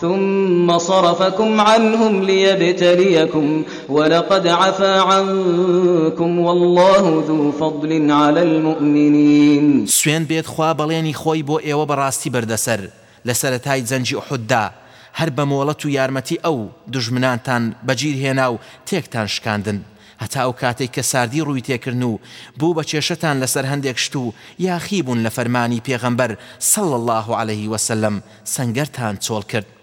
ثم صرفكم عنهم ليبتليكم ولقد عفا عنكم والله ذو فضل على المؤمنين. سوێن بێت خوا خۆی بۆ ئێوە بەڕاستی بەردەسەر. لە سەتای جەنجی حوددا هەر بە مۆڵەت و یارمەتی ئەو دژمنانتان بەگیر هێنا و تێکتان شکاندن. هەتا ئەو کاتێک کە ساردی ڕووی تێکردن و بوو بە کێشتان لەسەر هەندێک شت و الله عليه وسلم سنگەرتان چۆڵ کرد.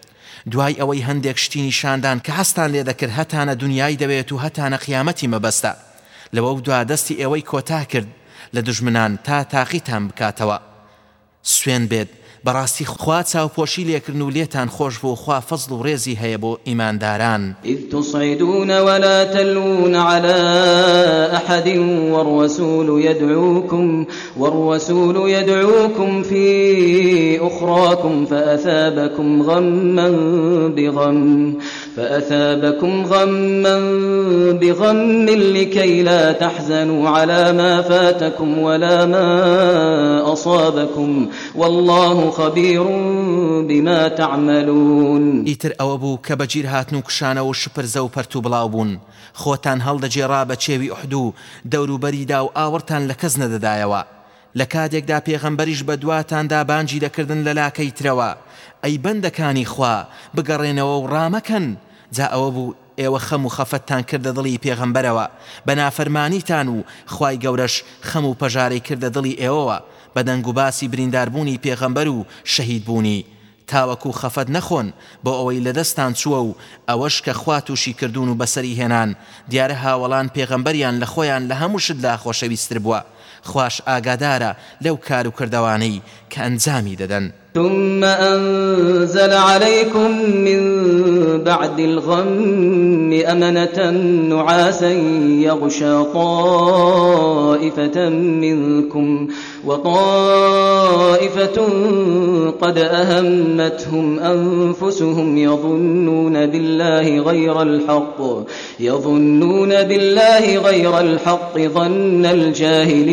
دوای ئەوەی هەندێک شتینی شاندان کە هەستان لێ دەکرد هەتانە دنیای دەوێت و هەتانە قیامەتی مەبەستە. لەوە دوا دەستی ئێوەی کۆتا کرد لە دژمنان تا تاقیتان بکاتەوە. سوێن بێت. بەڕاستی خوا چاوپۆشی لێکردن و لێتان خۆش بۆ خوا فەزل و ڕێزی هەیە بۆ ئیمانداران. إذ تصعدون ولا تلون على أحد والرسول يدعوكم والرسول يدعوكم في أخراكم فأثابكم غما بغم فأثابكم غما بغم لكي لا تحزنوا على ما فاتكم ولا ما أصابكم. والله خبير بما تعملون. ئیتر ئەوە بوو کە بەگیر هاتن و کشانە و شپرزە و پەرتو بڵاو بوون. خۆتان هەڵدەجێڕا بە چێوی ئوحد و دەوروبەریدا و ئاوەرتان لە کەس نەدەدایەوە. لە کاتێکدا پێغەمبەریش بە دواتاندا بانجی دەکردن لە لاکەی ترەوە. ئەی بەندەکانی خوا بگەڕێنەوە و ڕامەکەن. جا ئەوە بوو ئێوە خەم و خەفەتتان کردە دڵی پێغەمبەرەوە. بە نافەرمانیتان و خی گەورەش خەم و پەژارەی کردە دڵی ئێوەوە بە دەنگ و باسی برینداربوونی پێغەمبەر و شەهید بوونی تاوەکو خەفەت نەخۆن بۆ ئەوەی لە دەستان چووە و ئەوەش کە خوا تووشی کردوون و بەسەری هێنان. دیارە هاوەڵان پێغەمبەریان لە خۆیان لە هەموو شت لا خۆشەویستتر بووە. خوش ئاگادارە لەو کار و کردوانەی کە. ثم أنزل عليكم من بعد الغم أمنة نعاسا يغشى طائفة منكم وطائفة قد أهمتهم أنفسهم يظنون بالله غير الحق يظنون بالله غير الحق ظن الجاهلية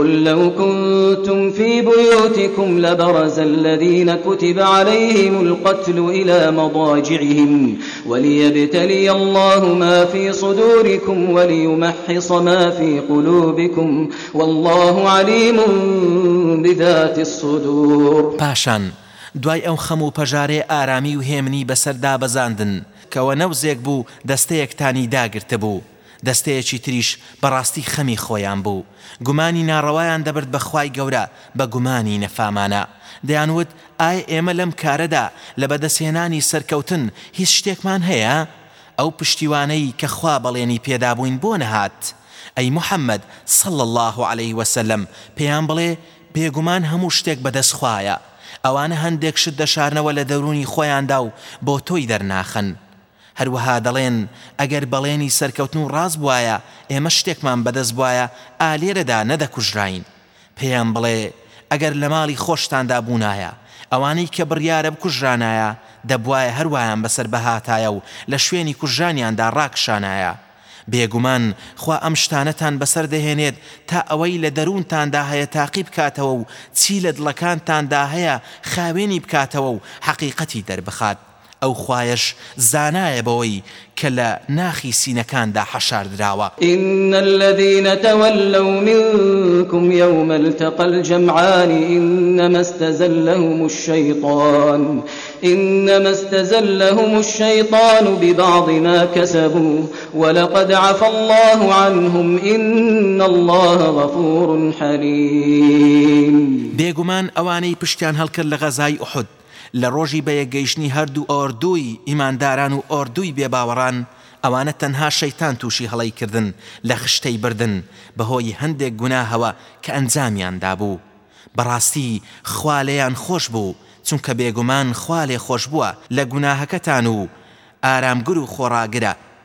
قل لو كنتم في بيوتكم لبرز الذين كتب عليهم القتل إلى مضاجعهم وليبتلي الله ما في صدوركم وليمحص ما في قلوبكم والله عليم بذات الصدور. پاشان دوای ئەو خەم و پەژارێ ئارامی و هێمنی بەسەردا بەزاندن کەەوە نەوزێک بوو دەستەیەکتانی داگرتە بوو. دەستەیەکی تریش بەڕاستی خەمی خۆیان بوو. گومانی ناڕەوایان دەبرد بەخوای گەورە بە گومانی نەفامانە. دەیانوت ئای ئێمە لەم کارەدا لە بەدەسێنانی سەرکەوتن هیچ شتێکمان هەیە؟ ئەو پشتیوانەی کە خوا بەڵێنی پێدابووین بۆ نەهات. ئەی محەممەد صل الله عليه وسلم پێیان بڵێ بێگومان هەموو شتێک بەدەستخوایە ئەوانە هەندێک شت دەشارنەوە لە دەرونی خۆیاندا و بۆ تۆی دەرناخن. هەروەها دەڵێن ئەگەر بەڵێنی سەرکەوتن و ڕاست بواە ئێمە شتێکمان بەدەست بواە ئالێرەدا نەدەکوژراین. پێیان بڵێ ئەگەر لە ماڵی خۆشتاندا بوونایە ئەوانەی کە بڕیارە بکوژرانایە دەبواە هەروایان بەسەر بەهاتایە و لە شوێنی کوژانیاندا ڕاکشانایە. بێگومان خوا ئەم شتانەتان بەسەر دەهێنێت تا ئەوەی لە دەروونتاندا هەیە تاقی بکاتەوە و چی لە دڵەکانتاندا هەیە خاوێنی بکاتەوە و حەقیقەتی دەربخات. ئەو خوایش زانایە بەوەی کە لە ناخی سینەکاندا حەشار دراوە إن الذين تولوا منكم يوم التقى الجمعان إنما استزلهم الشيطان إنما استزلهم الشيطان ببعض ما كسبوا ولقد عفى الله عنهم إن الله غفور حليم. ئەوانەی پشتیان هەڵکرد لە غەزای ئوحد. لە ڕۆژی بەیەگەیشتنی هەردوو ئۆردووی ئیمانداران و ئۆردووی بێباوەڕان ئەوانە تەنها شەیتان تووشی هەڵی کردن لە خشتەی بردن بەهۆی هەندێک گوناهەوە کە ئەنجامیاندا بوو بەڕاستی خوالەیان خۆش بوو چونکە بێگومان خوالێ خۆش بووە لە گوناهەکەتان و ئارامگر و خۆڕاگرە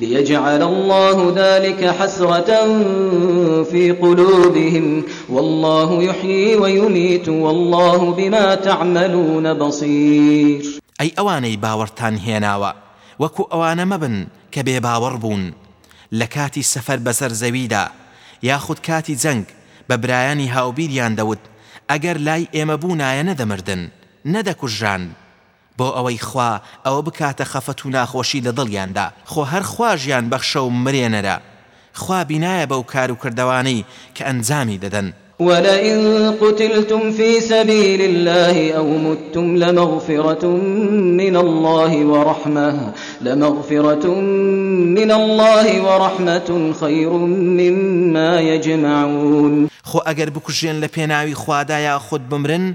ليجعل الله ذلك حسرة في قلوبهم. والله يحيي ويميت والله بما تعملون بصير. ئەی ئەوانەی باوەڕتان هێناوە وەکو ئەوانە مەبن کە بێ باوەڕ بوون لە کاتی سەفەر بەسەر زەویدا یاخود کاتی جەنگ بە برایانی هاوبیریان دەوت ئەگەر لای ئێمە بوونایە نەدەمردن نەدەکوژان بۆ ئەوەی خوا ئەوە بکاتە خەفەت و ناخۆشی لە دڵیاندا. خۆ هەر خواژیان بەخشە و مرێنەرە. خوا بینایە بەو کار و کردوانەی کە ئەنجامی دەدەن. ولئن قتلتم في سبيل الله أو متم لمغفرة من الله ورحمة لمغفرة من الله ورحمة خير مما يجمعون. خو ئەگەر بکوژێن لە پێناوی خوادایە خود بمرن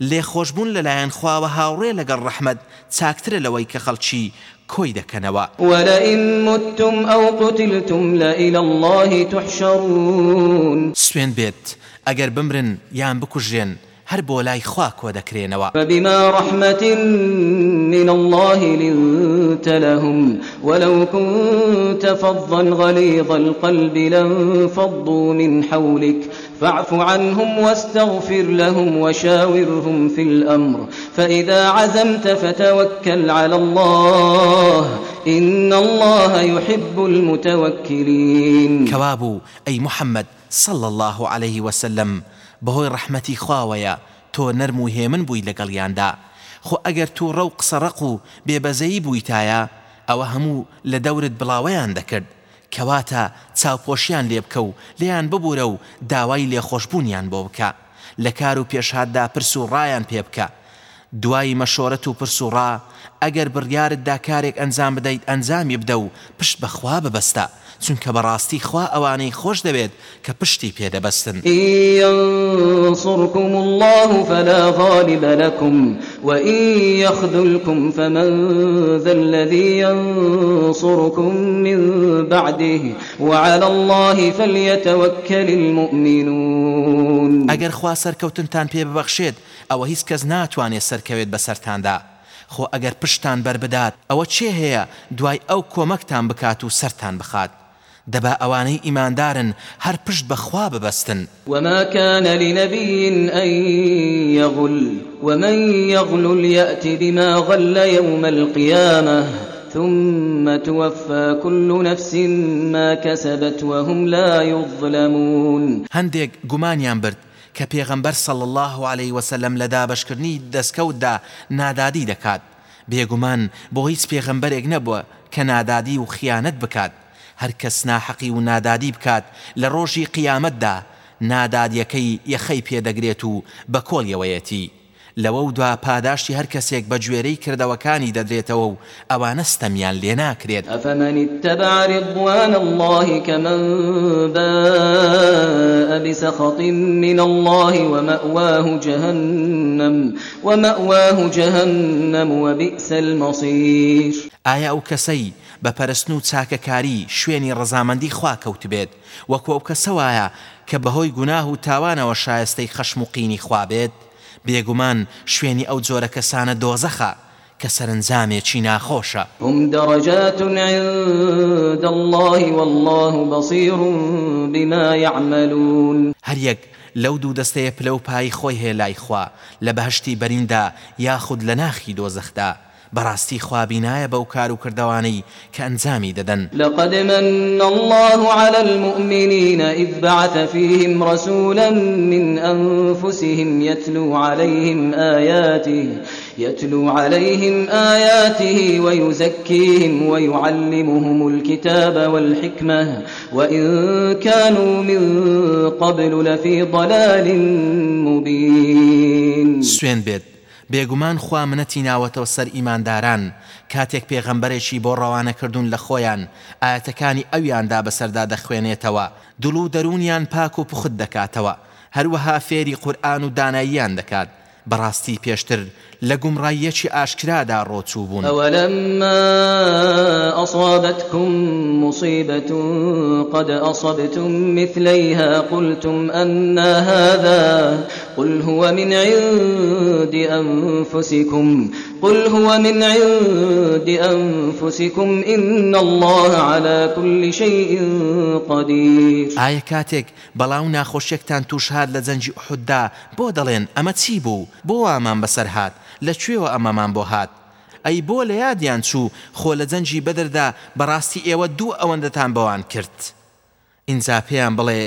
لێ خۆشببوون لەلایەن خواوە هاوڕێ لەگەڵ ڕەحمد چاکترە لەوەی کە خەڵکی کۆی دەکەنەوە. ولئن متم أو قتلتم لإلى الله تحشرون سوێن بێت ئەگەر بمرن یان بکوژێن هەر بۆ لای خوا کۆ دەکرێنەوە. فبما رحمة من الله لنت لهم ولو كنت فظا غليظ القلب لانفضوا من حولك فاعف عنهم واستغفر لهم وشاورهم في الأمر. فإذا عزمت فتوكل على الله. إن الله يحب المتوكلين. كوابو أي محمد صلى الله عليه وسلم. بەهۆی ڕەحمەتی خواوەیە تۆ نەرم و هێمن بووی لەگەڵیاندا خۆ ئەگەر تو ڕەو قسەڕق و بێبەزەیی بوویتایە ئەوە هەموو لە دەورت کەواتە چاوپۆشیان لێ بکە و لیان ببوورە و داوای لێخۆشببوونیان بۆ بکە. لە کار و پێشهاددا پرس و ڕایان پێ بکە. دوایی مەشۆرەت و پرس و ڕا ئەگەر بڕیارتدا کارێک ئەنجام بدەیت ئەنجامی بدە و پشت بەخوا ببەستە. چونکە بەڕاستی خوا ئەوانەی خۆش دەبێت کە پشتی پێدەبەستن. ينصركم الله فلا غالب لكم وإن يخذلكم فمن ذا الذي ينصركم من بعده. وعلى الله فليتوكل المؤمنون. ئەگەر خوا سەرکەوتنتان پێ ببەخشێت ئەوە هیچ کەس ناتوانێت سەرکەوێت بەسەرتاندا خۆ ئەگەر پشتان بربدات ئەوە چێ هەیە؟ دوای ئەو کۆمەکتان بکات و سەرتان بخات. دەبا ئەوانەی ئیماندارن هەر پشت بەخوا ببەستن. وما كان لنبي أن يغل ومن يغل يأت بما غل يوم القيامة ثم توفى كل نفس ما كسبت وهم لا يظلمون. هەندێک گومانیان برد کە پێغەمبەر سەڵ الله عليه وسلم لە دابشکردنی دەستکەوتدا نادادی دەکات. بێگومان بۆ هیچ پێغەمبەرێک نەبووە کە نادادی و خیانەت بکات. هەر کەس ناحەقی و نادادی بکات لە ڕۆژی قیامەتدا نادادیەکەی یەخەی پێدەگرێت و بە کۆڵیەوەیەتی لەوە و دوا پاداشتی هەر کەسێک بە گوێرەی کردەوەکانی دەدرێتەوە و ئەوانە ستەمیان لێ ناکرێت. ئەفەمەنی تەبع رضوان الله كمن باء بسخط من الله ومأواه جهنم ومأواه جهنم وبئس المصير. ئایا ئەو کەسەی بە پەرستن و چاکەکاری شوێنی ڕەزامەندی خوا کەوت بێت وەکو ئەو کەسەوایە کە بەهۆی گوناه و تاوانەوە شایستەی خەشموقینی خوابێت بێگومان شوێنی ئەو جۆرە کەسانە دۆزەخە کە سەرنجامێکی ناخۆشە. هم دەڕجات عند الله والله بصير بما يعملون. هەر یەک لەو دوو دەستەیە پلە و پای خۆی هەیە لای خوا لە بەهشتی بەریندا یاخود لە ناخی دۆزەخدا. بەڕاستی خوابینایە بەو کار و کردوانەی کە ئەنجامی دەدەن. لقد من الله على المؤمنين إذ بعث فيهم رسولا من أنفسهم يتلو عليهم آياته يتلو عليهم آياته ويزكيهم ويعلمهم الكتاب والحكمة وإن كانوا من قبل لفي ضلال مبين. سوين بيت بێگومان خوا منەتی ناوەتەوە سەر ئیمانداران. کاتێک پێغەمبەرێکی بۆ ڕەوانەکردوون لە خۆیان ئاەتەکانی ئەویاندا بەسەردا دەخوێنێتەوە. دڵ و دەرونیان پاک و پخت دەکاتەوە. هەروەها فێری قورآن و داناییان دەکات. بەڕاستی پێشتر لە گومڕایەکی ئاشکرادا ڕۆچوو بوون ئەوەلمما ئەصابتكم مصيبة قد أصبتم مثليها قلتم أن هذا قل هو من عند أنفسكم قل هو من عند أنفسكم إن الله على كل شيء قدير. ئایا کاتێک بەڵاو ناخۆشیێکتان تووشهاد لە جەنجی حوددا بۆ دەڵێن ئەمە چی بوو؟ بۆ ئامان بەسەر هاات لەکوێوە ئەمەمان بۆ هات؟ ئەی بۆ لە یادیان چوو خۆ لە جەنجی بەدردا بەڕاستی ئێوە دوو ئەوەندەتان بەوان کرد. ئینجا پێیان بڵێ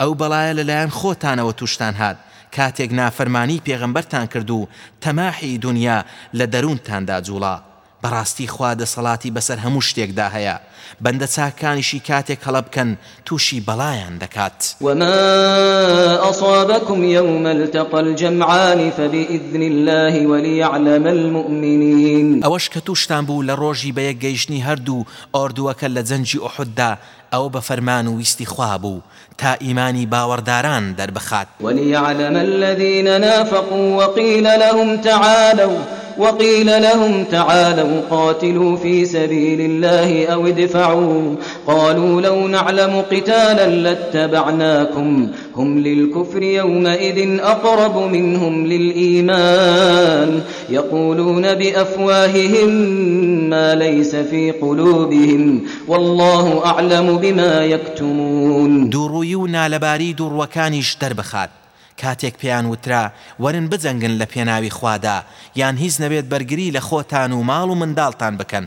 ئەو بەڵایە لەلایەن خۆتانەوە توشتان هات. کاتێک نافەرمانی پێغمبەرتان کرد و تەماحی دنیا لە دەروونتاندا جوڵا بەڕاستی خوا دەسەڵاتی بەسەر هەموو شتێکدا هەیە. بەندە چاکانیشی کاتێک هەڵە بکەن تووشی بەڵایان دەکات. وما أصابكم يوم التقى الجمعان فبإذن الله وليعلم المؤمنين. ئەوەش کە تووشتان بوو لە ڕۆژی بە یەک گەیشتنی هەردوو ئۆردووەکە لە جەنجی ئوحددا ئەو بە فەرمان و ویستی خوا بوو. تا ئیمانی باوەڕداران دەربخات. وليعلم الذين نافقوا وقيل لهم تعالوا وقيل لهم تعالوا قاتلوا في سبيل الله أو ادفعوا قالوا لو نعلم قتالا لاتبعناكم هم للكفر يومئذ أقرب منهم للإيمان يقولون بأفواههم ما ليس في قلوبهم والله أعلم بما يكتمون. دوڕووی و نالەباری دوڕوەکانیش دەربخات. کاتێک پێیان وترا وەرن بجەنگن لە پێناوی خوادا یان هیچ نەبێت بەرگری لە خۆتان و ماڵ و منداڵتان بکەن.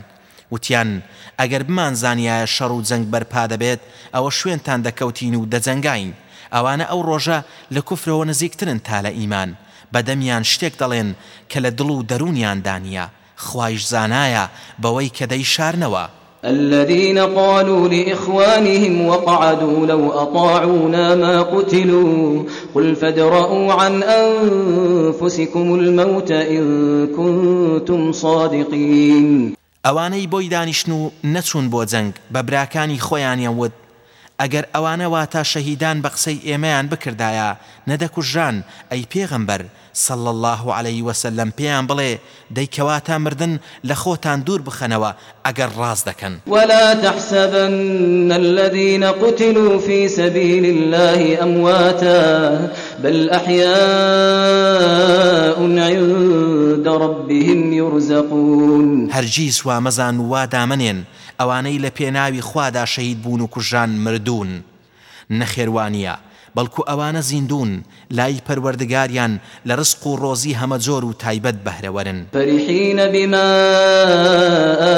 وتیان ئەگەر بمان زانایە شەڕ و جەنگ بەرپا دەبێت ئەوە شوێنتان دەکەوتین و دەجەنگاین. ئەوانە ئەو ڕۆژە لە کوفرەوە نزیکترن تا لە ئیمان. بەدەمیان شتێک دەڵێن کە لە دڵ و دەرونیان دانیە. خوایش زانایە بەوەی کە دەی شارنەوە الذين قالوا لإخوانهم وقعدوا لو أطاعونا ما قتلوا قل فادرءوا عن أنفسكم الموت إن كنتم صادقين. ئەوانەی بۆی دانیشن و نەچوون بۆ جەنگ بە براکانی خۆیانیان وت ئەگەر ئەوانە واتە شەهیدان بە قسەی ئێمەیان بکردایە نەدەکوژران صلى الله عليه وسلم پێیان بڵێ دەی کەواتە مردن لە خۆتان دوور بخەنەوە ئەگەر ڕاست دەکەن ولا تحسبن الذين قتلوا في سبيل الله أمواتا بل أحياء عند ربهم يرزقون هەرگیز وا مەزان وا دامنێن ئەوانەی لە پێناوی خوادا شەهید بوون و کوژان مردوون. بەڵکو ئەوانە زیندون لای پەروەردگاریان لە ڕسق و ڕۆزی هەمە جۆر و تایبەت بەهرەوەرن فرحين بما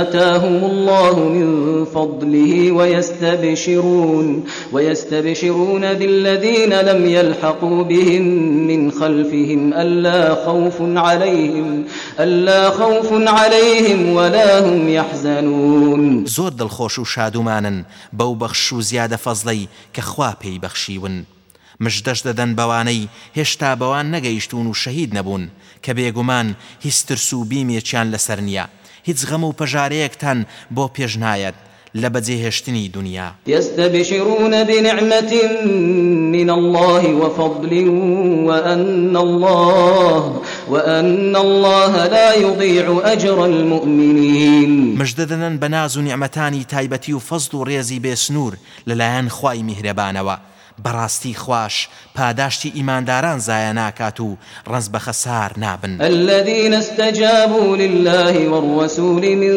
آتاهم الله من فضله ويستبشرون ويستبشرون بالذين لم يلحقوا بهم من خلفهم ألا خوف عليهم ألا خوف عليهم ولا هم يحزنون زۆر دڵخۆش و شادومانن بەو بەخش و زیادە فەزلەی کە خوا پێی بەخشیون. مژدەش دەدەن بەوانەی هێشتا بەوان نەگەیشتون و شەهید نەبوون کە بێگومان هیچ ترس و بیمێکیان لەسەر نییە. هیچ غەم و پەژارەیەکتان بۆ پێشنایەت لە بەجێهێشتنی دنیا. يستبشرون بنعمة من الله وفضل وأن الله وأن الله لا يضيع أجر المؤمنين. مجددنا بناز نعمتاني تايبتي وفضل ريزي بسنور للايان خواي مهربانوا بەڕاستی خوش پاداشتی ئیمانداران زایە ناکات و ڕنج بە خەسار نابن. الذين استجابوا لله والرسول من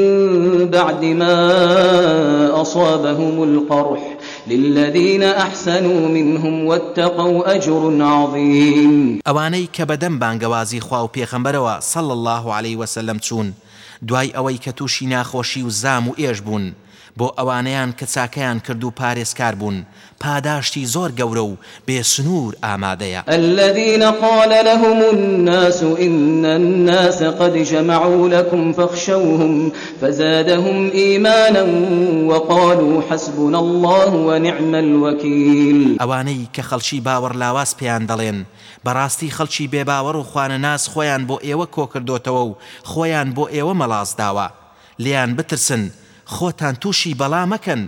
بعد ما أصابهم القرح للذين أحسنوا منهم واتقوا أجر عظيم. ئەوانەی کە بەدەم بانگەوازی خوا و پێخەمبەرەوە صلى الله عليه وسلم چوون دوای ئەوەی کە تووشی ناخۆشی و زام و ئێش بوون بۆ ئەوانەیان کە چاکەیان کرد و پارێزکار بوون. پاداشتی زۆر گەورە و بێسنوور ئامادەیە. الذين قال لهم الناس إن الناس قد جمعوا لكم فاخشوهم فزادهم إيمانا وقالوا حسبنا الله ونعم الوكيل. ئەوانەی کە خەڵکی باوەڕ لاواز پێیان دەڵێن بەڕاستی خەڵکی بێباوەڕ و خوانە ناس خۆیان بۆ ئێوە کۆکردوتەوە و خۆیان بۆ ئێوە مەڵاس داوە لێیان بترسن خۆتان تووشی بەڵا مەکەن.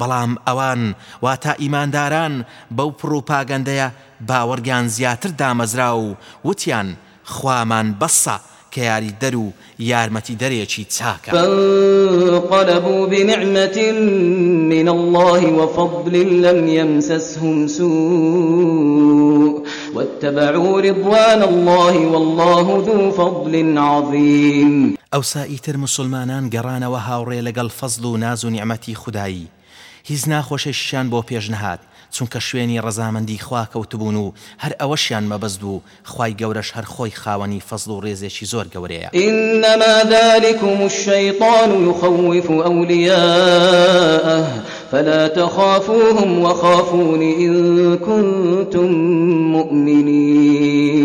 بەڵام ئەوان واتا ئیمانداران بەو پرۆپاگەندەیە باوەڕەکەیان زیاتر دامەزرا و وتیان خوامان بەسە کە یاری دەر و یارمەتی دەرێکی چاکە. قلبوا بنعمة من الله وفضل لم يمسسهم سوء. واتبعوا رضوان الله والله ذو فضل عظيم. ئەو سائیتر مسلمانان گەڕانەوە هاوڕێ لەگەڵ فەزل و ناز و نیعممەتی خودایی. هیچ ناخۆشەشیان بۆ پێش نەهات چونکە شوێنی ڕەزامەندی خوا کەوتبوون و هەر ئەوەشیان مەبەست و خی گەورەش هەر خۆی خاوەنی فەزل و ڕێزێکی زۆر گەورەیە. إنما ذلكم الشيطان يخوف أولياءه فلا تخافوهم وخافون إن كنتم مؤمنين.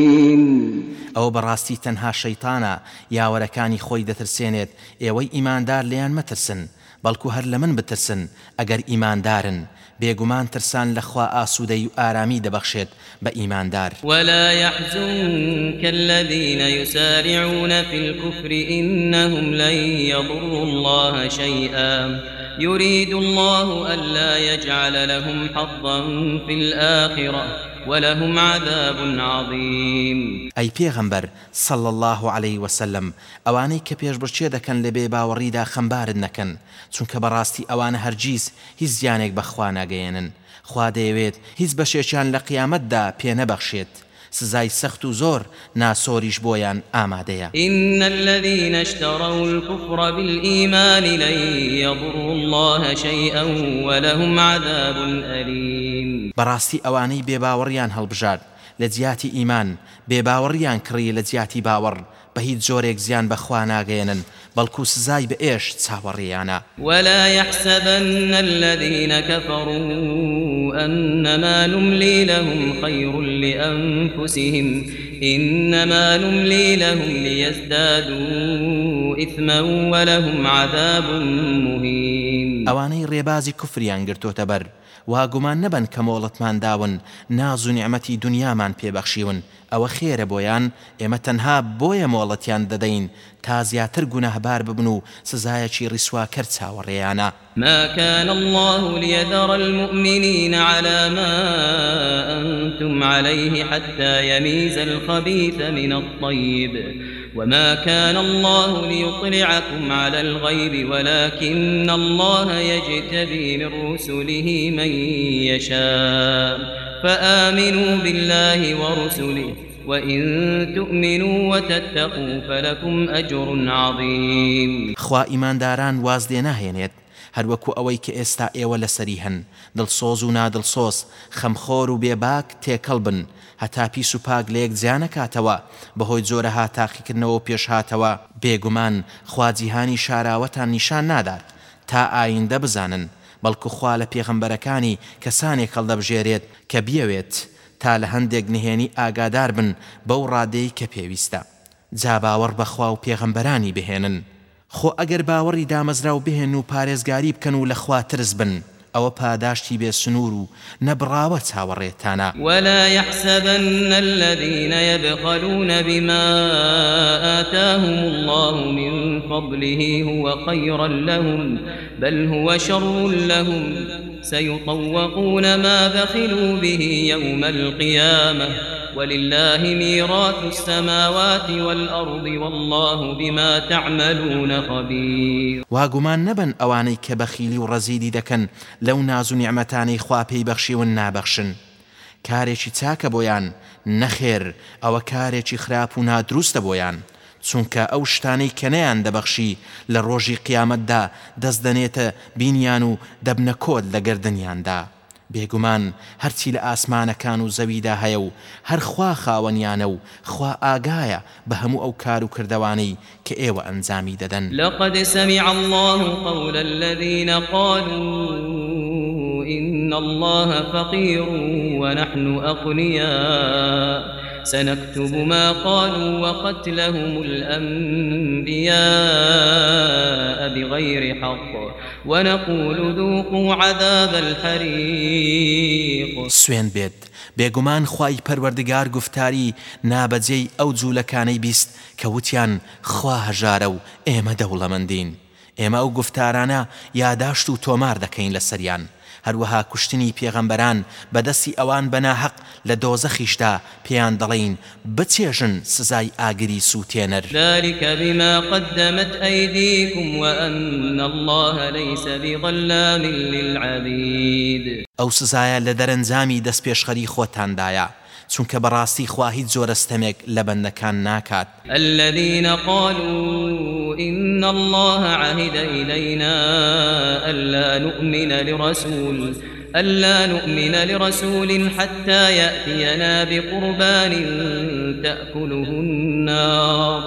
ئەو بەڕاستی تەنها شەیتانە. یاوەرەکانی خۆی دەترسێنێت ئێوەی ئیماندار لیان مەترسن بەڵکو هەر لە من بترسن ئەگەر ئیماندارن. بێگومان ترسان لەخوا ئاسوودەی و ئارامی دەبەخشێت بە ئیماندار. ولا يحزنك الذين يسارعون في الكفر إنهم لن يضروا الله شيئا. يريد الله ألا يجعل لهم حظا في الآخرة. ولهم عذاب عظيم. أي پیغمبر صلى الله عليه وسلم أواني كبيش برشي دكن لبي باوريدا خمبارد نكن چونك براستي أوان هرجيز هز يانيك بخوانا گينن خوا دەیەوێت هیچ بەشێکیان لە قیامەتدا پێنەبەخشێت سزای سەخت و زۆر ناسۆریش بۆیان ئامادەیە إن الذين اشتروا الكفر بالإيمان لن يضروا الله شيئا ولهم عذاب أليم. بەڕاستی ئەوانەی بێباوەڕیان هەڵبژار لە جیاتی ئیمان بێباوەڕیان کڕی لە جیاتی باوەڕ. بە هیچ جۆرێک زیان بەخوا ناگەێنن بەڵکو سزای بە ئێش چاوەڕێیانە ولا يحسبن الذين كفروا أنما نملي لهم خير لأنفسهم إنما نملي لهم ليزدادوا إثما ولهم عذاب مهين. ئەوانەی ڕێبازی کوفریان گرتوتە بەر. واگومان نەبن کە مۆڵەتمان داون ناز و نیعممەتی دنیامان پێبەخشیون. ئەوە خێرە بۆیان ئێمە تەنها بۆیە مۆڵەتیان دەدەین تا زیاتر گونەهبار ببن و سزایەکی ڕیسواکرد چاوەڕێیانە ما كان الله ليذر المؤمنين على ما أنتم عليه حتى يميز الخبيث من الطيب. وما كان الله ليطلعكم على الغيب ولكن الله يجتبي من رسله من يشاء فآمنوا بالله ورسله وإن تؤمنوا وتتقوا فلكم أجر عظيم خوا إيمان داران واز دێناهێنێت. هەروەکو ئەوەی کە ئێستا ئێوە لەسەری هەن. دڵسۆز و نادڵسۆز خەمخۆر و بێباک تێکەڵ بن. هەتا پیس و پاک لە یەک جیانە کاتەوە بەهۆی جۆرە ها تاقیکردنەوە پێش هاتەوە بێگومان خوازیهانی شاراوەتان نیشان نادات. تا ئایندە بزانن. بەڵکو خوا لە پێغەمبەرەکانی کەسانێک هەڵدەبژێرێت کە بیاوێت تا لە هەندێک نهێنی ئاگادار بن بەو ڕادەی کە پێویستە. جا باوەڕ بەخوا و پێغەمبەرانی بهێنن. خۆ ئەگەر باوەڕی دامەزرا و بهێن و پارێزگاری بکەن و لەخوا ترس بن ئەوە پاداشتی بێ سنوور و نەبراوە چاوەڕێتانە. ولا يحسبن الذين يبخلون بما آتاهم الله من فضله هو خيرا لهم بل هو شر لهم. سيطوقون ما بخلوا به يوم القيامة. ولله ميراث السماوات والأرض والله بما تعملون خبير. واگومان نەبن ئەوانەی کە بەخیلی و ڕەزیدی دەکەن لەو ناز و نیعممەتانەی خوا پێی بەخشیون نابەخشن. کارێکی چاکە بۆیان نەخێر ئەوە کارێکی خراپ و نادروستە بۆیان. چونکە ئەو شتانەی کەنەیان دەبەخشی لە ڕۆژی قیامەتدا دەست دەنێتە بینیان و. بێگومان هەرچی لە ئاسمانەکان و زەویدا هەیە و هەرخوا خاوەنیانە خوا ئاگایە بە هەموو ئەو کار و کردوانەی کە ئێوە ئەنجامی سمع الله قول الذين قالوا إن الله فقير ونحن أغنياء. سنكتب ما قالوا وقتلهم الأنبياء بغير حق. ونقول ذوقوا عذاب الحريق. سوێن بێت. بێگومان خی پەروەردگار گفتاری نابەجێی ئەو جوولەکانەی بیست کە وتیان خوا هەژارە و ئێمە دەوڵەمەندین. ئێمە ئەو گفتارانە یاداشت و تۆمار دەکەین هەروەها کوشتنی پێغەمبەران بەدەستی ئەوان بەناحەق لە دۆزەخیشدا پێیان دەڵێن بچێژن سزای ئاگری سووتێنەر. ذلك بما قدمت أيديكم وأن الله ليس بظلام للعبيد. ئەو سزایە لە دەرەنجامی دەست پێشخەری خۆتاندایە چونکە بەڕاستی خواهی جۆرەستەمێک لە بەندەکان ناکات. الذين قالوا إن الله عهد إلينا ألا نؤمن لرسول ألا نؤمن لرسول حتى يأتينا بقربان تأكله النار.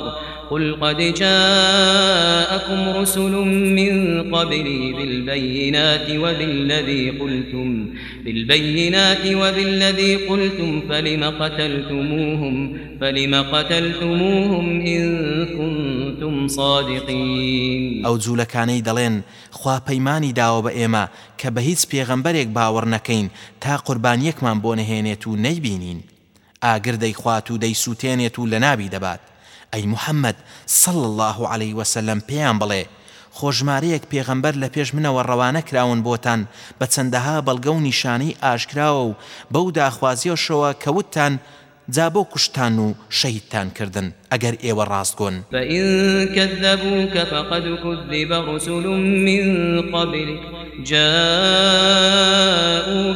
قل قد جاءكم رسل من قبلي بالبينات وبالذي قلتم بالبينات وبالذي قلتم فلم قتلتموهم؟ فلم قتلتموهم إن كنتم صادقين. ئەو جوولەکانەی دەڵێن خوا پەیمانی داوە بە هیچ پێغەمبەرێک باوەڕ نەکەین تا قوربانیەکمان بۆ نەهێنێت و نەیبینین. ئاگر دەیخوات و دەیسووتێنێت و لە نابی ئەی محەممەد صل الله عليه وسلم پێیان بڵێ خۆژمارەیەک پێغەمبەر لە پێش منەوە ڕەوانە کراون بۆتان بە چەندەها بەڵگە و نیشانەی ئاشکراوە و بەو داخوازیەشەوە کەوتتان جا بۆ کوشتان و شەیدتان کردن ئەگەر ئێوە ڕاستگۆن فإنكذبوك فقد كذب رسل من قبلك جاءوا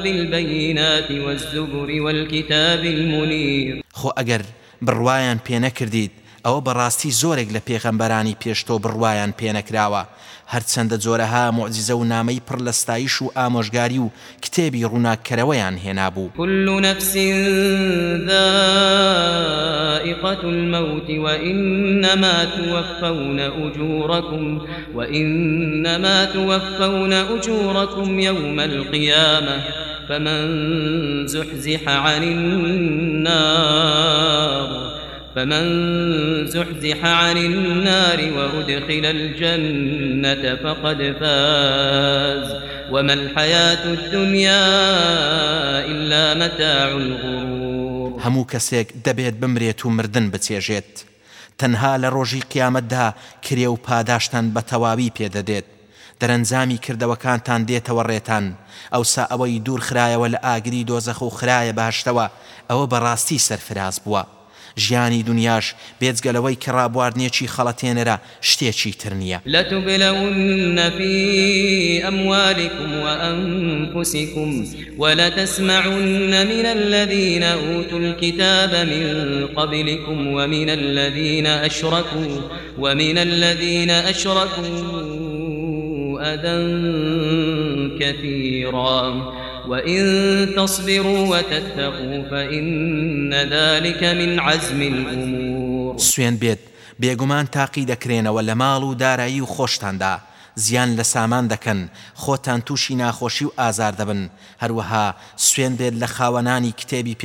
بالبينات والزبر والكتاب المنير خۆ ئەگەر بڕواان پێ نەکردیت ئەوە بەڕاستی زۆرێک لە پێغەمبەرانی پێشتۆ بڕواان پێنەکراوە. هەرچەندە جۆرەها معجززە و نامەی پڕ لە ستایش و ئامۆژگاری و کتێبی ڕووناکەرەوەیان هێنابوو. كل نفس ذائقة الموت وإنما توفون أجوركم وإنما توفون أجوركم يوم القيامة فمن زحزح عن النار فمن زحزح عن النار وأدخل الجنة فقد فاز. وما الحياة الدنيا إلا متاع الغرور. همو كسيك دبيت بمريت مردن بتيجيت تەنها لە ڕۆژی قیامەتدا کرێ و پاداشتان بە تەواوی پێدەدێت. دەرەنجامی کردەوەکانتان دێتەوە ڕێتان. ئەوسا ئەوەی دوور خرايەوە لە ئاگری دۆزەخ و خرايە باشتەوە ئەوە بەڕاستی سەرفراز بووە. ژیانی دنیاش بێجگەلەوەی کەڕابواردنێکی خەڵەتێنەرە شتێکی تر نییە. لەتوبلەون في أموالكم وأنفسكم ولتسمعن من الذين أوتوا الكتاب من قبلكم ومن الذين أشركوا ومن الذين أشركوا أذى كثيرا. وإن تصبروا وتتقوا فإن ذلك من عزم الأمور. سوێن بێت بێگومان تاقی دەکرێنەوە لە ماڵ و دارایی و خۆشتاندا. زیان لە سامان دەکەن خۆتان تووشی ناخۆشی و ئازار دەبن. هەروەها سوێن بێت لە خاوەنانی کتێبی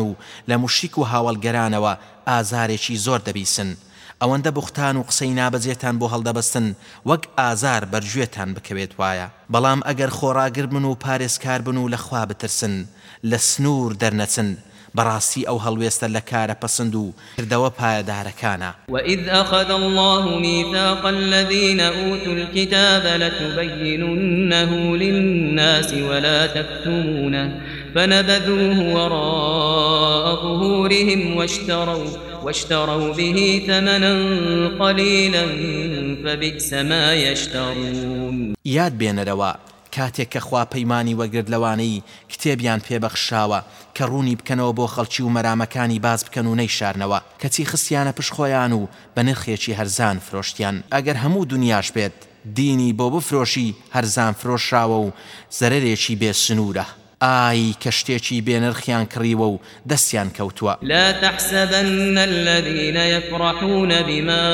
و لە مشیک و هاوڵگەرانەوە ئازارێکی زۆر ئەوەندە بوختان و قسەی نابەجێتان بۆ هەڵدەبەستن وەک ئازار بەرگوێتان بکەوێت وایە. بەڵام ئەگەر خۆراگر بن و پارێزکار بن و لەخوا بترسن لە سنوور دەرنەچن. بەڕاستی ئەو هەڵوێستە لە کارە پەسند و کردەوە پایەدارەکانە وإذ أخذ الله ميثاق الذين أوتوا الكتاب لتبيننه للناس ولا تكتمونه فنبذوه وراء ظهورهم واشتروا واشتروا به ثمنا قليلا فبئس ما يشترون. یاد بێنەرەوە کاتێک کە خوا پەیمانی وەگرت لەوانەی کتێبیان پێبەخشاوە کە ڕوونی بکەنەوە بۆ خەڵکی و مەرامەکانی باز بکەن و نەیشارنەوە کەچی خستیانە پشخۆیان و بە نرخێکی هەرزان فرۆشتیان. ئەگەر هەموو دنیاش بێت دینی بۆ بفرۆشی هەرزان فرۆشراوە و زەرێکی بێ سنوورە. ئای کە شتێکی بێنرخیان کڕیوە و دەستیان کەوتووە. لا تحسبن الذين يفرحون بما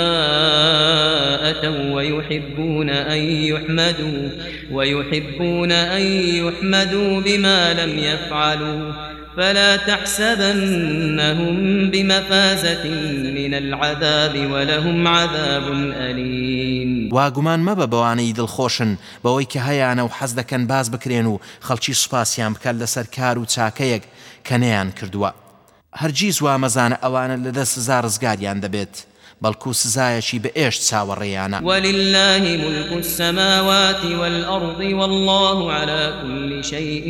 أتوا ويحبون أن يحمدوا ويحبون أن يحمدوا بما لم يفعلوا. فلا تحسبنهم بمفازة من العذاب ولهم عذاب أليم. واگومان مەبە بەوانەی دڵخۆشن بەوەی کە هەیەیانە و حەز باز بکرێن و خەڵکی سوپاسیان بکات لەسەر کار و چاکەیەک کە نەیان کردووە. هەرگیز وا مەزانە ئەوانە بەڵکو سزایەکی بە ئێشت چاوەڕێیانە ولله ملك السماوات والأرض والله على كل شيء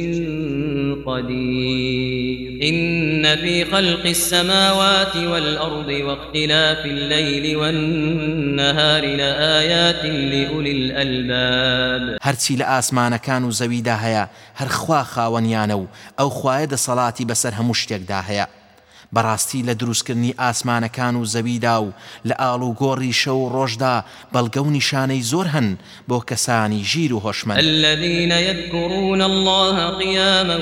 قدير. إن في خلق السماوات والأرض واختلاف الليل والنهار لآيات لأولي الألباب. هەرچی لە ئاسمانەکان و زەویدا هەیە هەرخوا خاوەنیانە و ئەو خوایە دەسەڵاتی بەسەر هەموو شتێکدا هەیە. بەڕاستی لە دروستکردنی ئاسمانەکان و زەویدا و لە ئاڵ و گۆڕی شە و ڕۆژدا بەڵگە و نیشانەی زۆر هەن الذين يذكرون الله قياما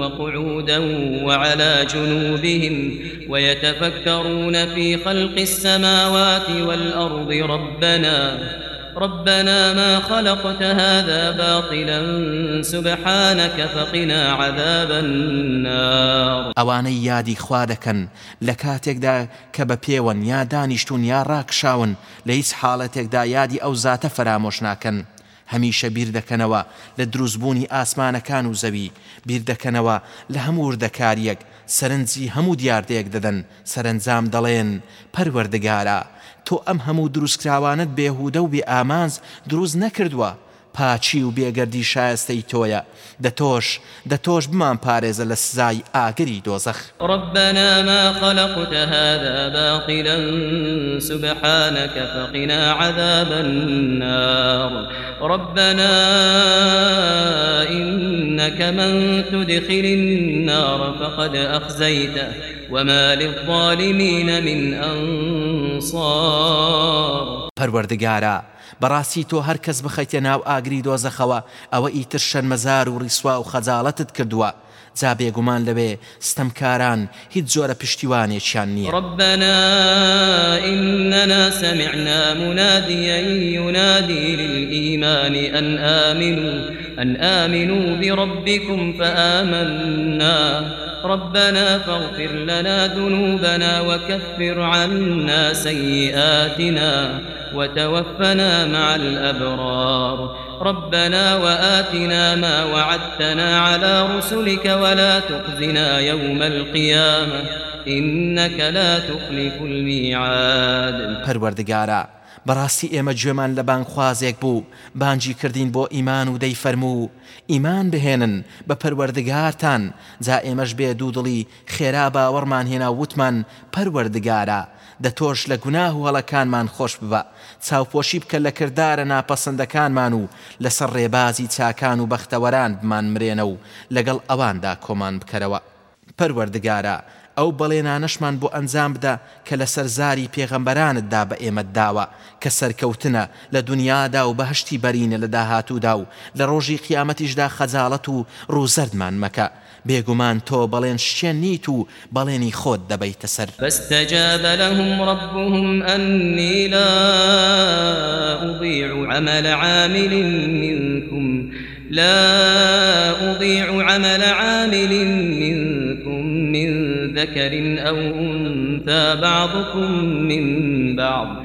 وقعودا وعلى جنوبهم ويتفكرون في خلق السماوات والأرض ربنا ربنا ما خلقت هذا باطلا سبحانك فقنا عذاب النار. ئەوانەی یادی خوا دەکەن لە کاتێکدا کە بە پێوەن یا دانیشتون یا ڕاکشاون لە هیچ حاڵەتێکدا یادی ئەو زاتە فرامۆش ناکەن. هەمیشە بیر دەکەنەوە لە دروستبوونی ئاسمانەکان و زەوی بیر دەکەنەوە لە هەموو وردەکاریەک سەرنجی هەموو تۆ ئەم هەموو دروستکراوانت بێهودە و بێ ئامانز دروست نەکردووە. پاچی و بێگەردی شایستەی تۆیە. دەتۆش دەتۆش بمان پارێزە لە سزای ئاگری دۆزەخ. ربنا ما خلقت هذا باطلا سبحانك فقنا عذاب النار. ربنا إنك من تدخل النار فقد أخزيته وما للظالمين من أنصار. پەروەردگارە بەڕاستی تۆ هەر کەس بخەیتە ناو ئاگری دۆزەخەوە ئەوە ئیتر شەرمەزار و ڕیسوا و خەجاڵەتت کردووە. جا بێگومان لەوێ ستەمکاران هیچ جۆرە پشتیوانێکیان نییە. ربنا إننا سمعنا مناديا ينادي للإيمان أن آمنوا أن آمنوا بربكم فآمنا. ربنا فاغفر لنا ذنوبنا وكفر عنا سيئاتنا. وتوفنا مع الأبرار. ربنا وآتنا ما وعدتنا على رسلك ولا تخزنا يوم القيامة. إنك لا تخلف الميعاد. پەروەردگارە بەڕاستی ئێمە گوێمان لە بانخوازێک بوو. بانجی کردین بۆ ئیمان و دەی فەرموو ئیمان بهێنن بە پەروەردگارتان. جا ئێمەش بێ دوودڵی خێرا باوەڕمان هێنا وتمان پەروەردگارە دەتۆش لە گوناه و هەڵەکانمان خۆش ببە. چاوپۆشی بکە لە کردارە ناپەسەندەکانمان و لەسەر ڕێبازی چاکان و بەختەوەران بمان مرێنە و لەگەڵ ئەواندا کۆمان بکەرەوە. پەروەردگارە ئەو بەڵێنانەشمان بۆ ئەنجام بدە کە لە سەرزاری پێغەمبەرانتدا بە ئێمە داوە کە سەرکەوتنە لە دنیادا و بەهشتی بەرینە لە داهاتوودا و لە ڕۆژی قیامەتیشدا خەجاڵەت و ڕووزەردمان مەکە. بێگومان تۆ بەڵێن شتێن نیت و بەڵێنی خۆت فاستجاب لهم ربهم أني لا أضيع عمل عامل منكم. لا أضيع عمل عامل منكم من ذكر أو أنثى بعضكم من بعض.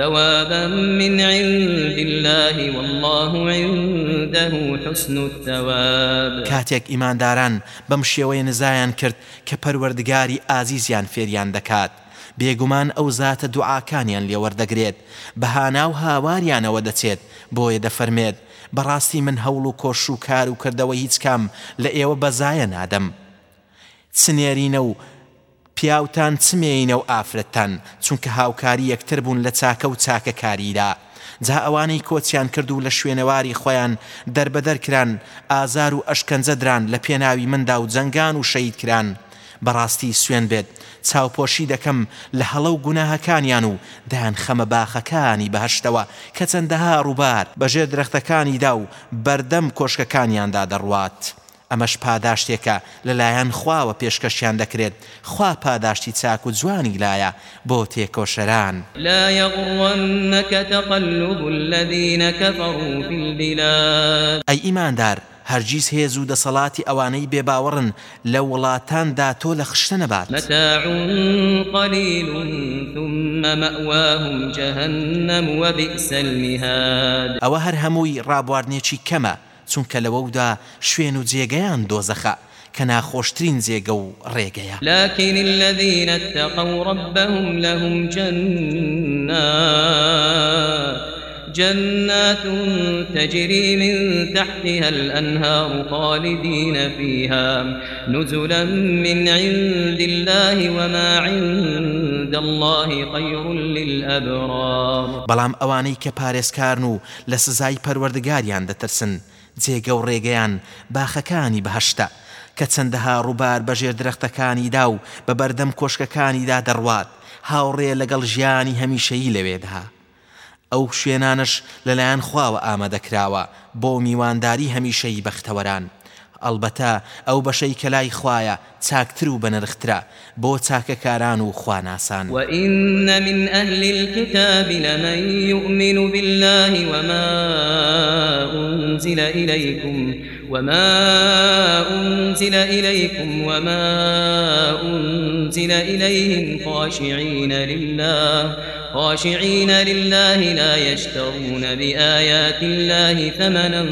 ثوابا من عند الله والله عنده حسن الثواب. کاتێک ئیمانداران بەم شێوەیە نزایان کرد کە پەروەردگاری ئازیزیان فێریان دەکات. بێگومان ئەو زاتە دوعاکانیان لێوەردەگرێت. بەهانا و هاواریانەوە دەچێت بۆیە دەفەرمێت بەڕاستی من هەوڵ و کۆش و کار و کردەوە هیچ کام لە ئێوە بەزایە نادەم. چنێرینە و پیاوتان چمێینە و ئافرەتان چونکە هاوکاری یەکتر بوون لە چاکە و چاکەکاریدا جا ئەوانەی کۆچیان کرد و لە شوێنەواری خۆیان دەربەدەرکران ئازار و ئەشکەنجەدران لە پێناوی مندا و جەنگان و شەید کران. بەڕاستی سوێن بێت. چاوپۆشی دەکەم لە هەڵە و گوناهەکانیان و دایان خەمە باخەکانی بەهشتەوە کە چەندەها ڕووبار بەژێر درەختەکانیدا و بەردەم کۆشکەکانیاندا دەڕوات. ئەمەش پاداشتێکە. لەلایەن خواوە پێشکەشیان دەکرێت. خوا پاداشتی چاک و جوانی لایە بۆ تێکۆشەران. لا الذين كفروا في البلاد. ئەی ئیماندار هەرگیز هێز و دەسەڵاتی ئەوانەی بێباوەڕن. لە وڵاتاندا تۆ لە خشتە نەبات. جهنم وبئس المهاد. ئەوە هەر هەمووی ڕابواردنێکی کەمە. چونکە لەوەودا شوێن و جێگەیان دۆزەخە کە ناخۆشترین جێگە و ڕێگەیە. لكن الذين اتقوا ربهم لهم جنات جنات تجري من تحتها الأنهار خالدين فيها. نزلا من عند الله وما عند الله خير للأبرار. بەڵام ئەوانەی کە پارێزکارن و لە سزای پەروەردگاریان دەترسن. جێگە و ڕێگەیان باخەکانی بەهشتا کە چەندەها ڕووبار بەژێر درەختەکانیدا و بە بەردەم کۆشکەکانیدا دەڕوات هاوڕێ لەگەڵ ژیانی هەمیشەیی لەوێدها ئەو شوێنانش لەلایەن خواوە ئامادەکراوە بۆ میوانداری هەمیشەی بەختەوەران. ئەلبەتە ئەو بەشەی کە لای خوایە چاکتر و بەنرخترا بۆ چاکەکاران و خواناسان. وإن من أهل الكتاب لمن يؤمن بالله وما أنزل إليكم وما أنزل إليكم وما أنزل إليهم خاشعين لله خاشعين لله لا يشترون بآيات الله ثمنا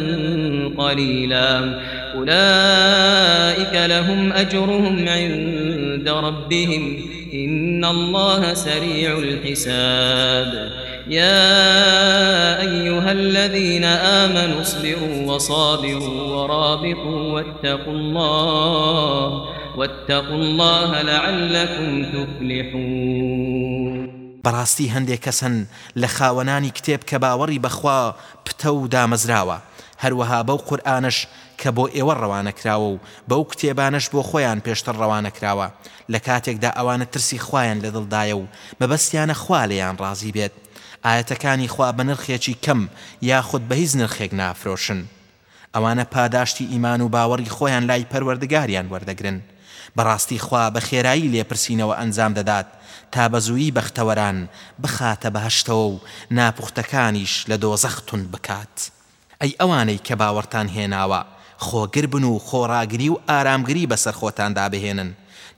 قليلا. أولئك لهم أجرهم عند ربهم. إن الله سريع الحساب. يا أيها الذين آمنوا اصبروا وصابروا ورابطوا واتقوا الله واتقوا الله لعلكم تفلحون. بەڕاستی هەندێک کەسن لە خاوەنانی کتێب کە باوەڕی بەخوا پتە و دامەزراوە هەروەها بەو قورآانش کە بۆ ئێوە ڕەوانەکراوە و بەو کتێبانش بۆ خۆیان پێشتر ڕەوانەکراوە لە کاتێکدا ئەوانە ترسی خوایان لە دڵدایە و مەبەستیانە خوا لەیان ڕازی بێت. ئاەتەکانی خوا بە نرخێکی کەم یاخود بە هیچ نرخێک نافرۆشن. ئەوانە پاداشتی ئیمان و باوەڕی خۆیان لای پەروەردگاریان وەردەگرن. بەڕاستی خوا بە خێرایی لێپرسینەوە ئەنجام دەدات تا بەزووی بەختەوەران بخاتە بەهشتەوە و ناپوختەکانیش لە دۆزەختون بکات. ئەی ئەوانەی کە باوەڕتان هێناوە خۆگر بن و خۆڕاگری و ئارامگری بەسەر خۆتاندا بهێنن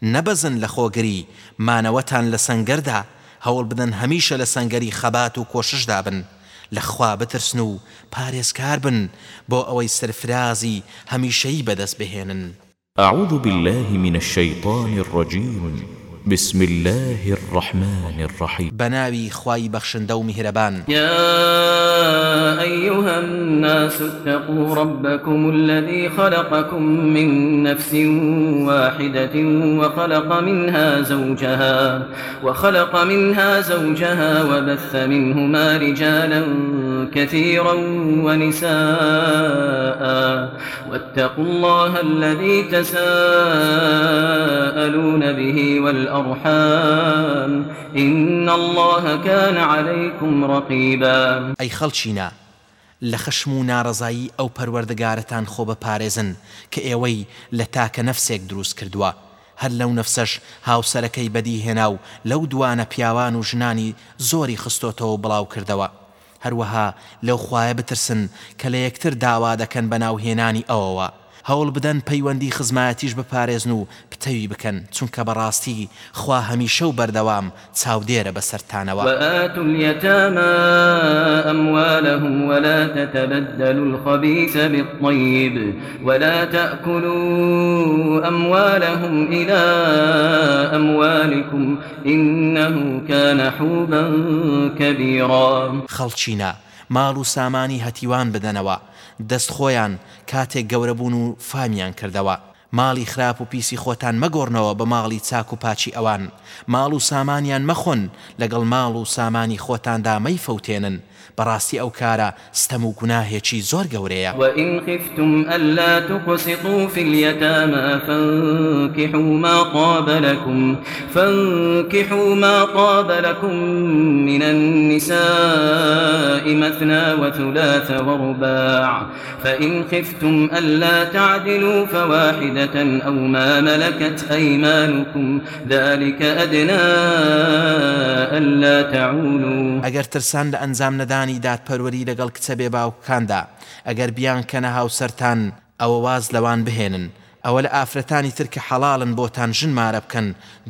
نەبەزن لە خۆگری مانەوەتان لە سنگەردا هەوڵ بدەن هەمیشە لە سنگەری خەبات و کۆششدا بن. لەخوا بترسن و پارێزکار بن بۆ ئەوەی سرفرازی هەمیشەیی بەدەست بهێنن. أعوذ بالله من الشيطان الرجيم. بسم الله الرحمن الرحيم بەناوی خوای بەخشندە و میهرەبان. يا أيها الناس اتقوا ربكم الذي خلقكم من نفس واحدة وخلق منها زوجها وخلق منها زوجها وبث منهما رجالا كثيرا ونساء. واتقوا الله الذي تساءلون به والأرحام إن الله كان عليكم رقيبا. أي خلشينا لە خشم و ناڕزایی ئەو پەروەردەگارەتان خۆ بە پارێزن کە ئێوەی لە تاکە نەفسێک دروست کردووە. هەر لەو نەفسەش هاوسەرەکەی بەدی هێنا و لەو دوانە پیاوان و ژنانی زۆری خستۆتەوە بڵاو کردەوە. هەروەها لەو خوایە بترسن کە لە یەکتر داوا دەکەن بە ناوهێنانی ئەوەوە. هەوڵ بدەن پەیوەندی خزمایەتیش بپارێزن و پتەوی بکەن چونکە بەڕاستی خوا هەمیشە و بەردەوام چاودێرە بەسەرتانەوە. وآتوا اليتامى أموالهم ولا تتبدلوا الخبيث بالطيب ولا تأكلوا أموالهم إلى أموالكم إنه كان حوبا كبيرا. خەڵچینە ماڵ و سامانی هەتیوان بدەنەوە. دەست خۆیان کاتێک گەورەبوون و فامیان کردەوە. ماڵی خراپ و پیسی خۆتان مەگۆڕنەوە بە ماڵی چاک و پاچی ئەوان. ماڵ و سامانیان مەخۆن لەگەڵ ماڵ و سامانی خۆتاندا مەی فەوتێنن بەڕاستی ئەو کارە ستەم و گوناهێکی زۆر گەورەیە. وإن خفتم ألا تقسطوا في اليتامى فانكحوا ما طاب لكم فانكحوا ما طاب لكم من النساء مثنى وثلاث ورباع فإن خفتم ألا تعدلوا فواحدة أو ما ملكت أيمانكم ذلك أدنى ألا تعولوا. ئەگەر ترسان لە ئەنجام نەدانی دادپەروەری لەگەڵ کچە بێ باوکاندا. ئەگەر بیانکەنە هاوسەرتان ئەوە واز لەوان بهێنن. ئەوە لە ئافرەتانی تر کە حەڵاڵن بۆتان ژن مارە بکەن.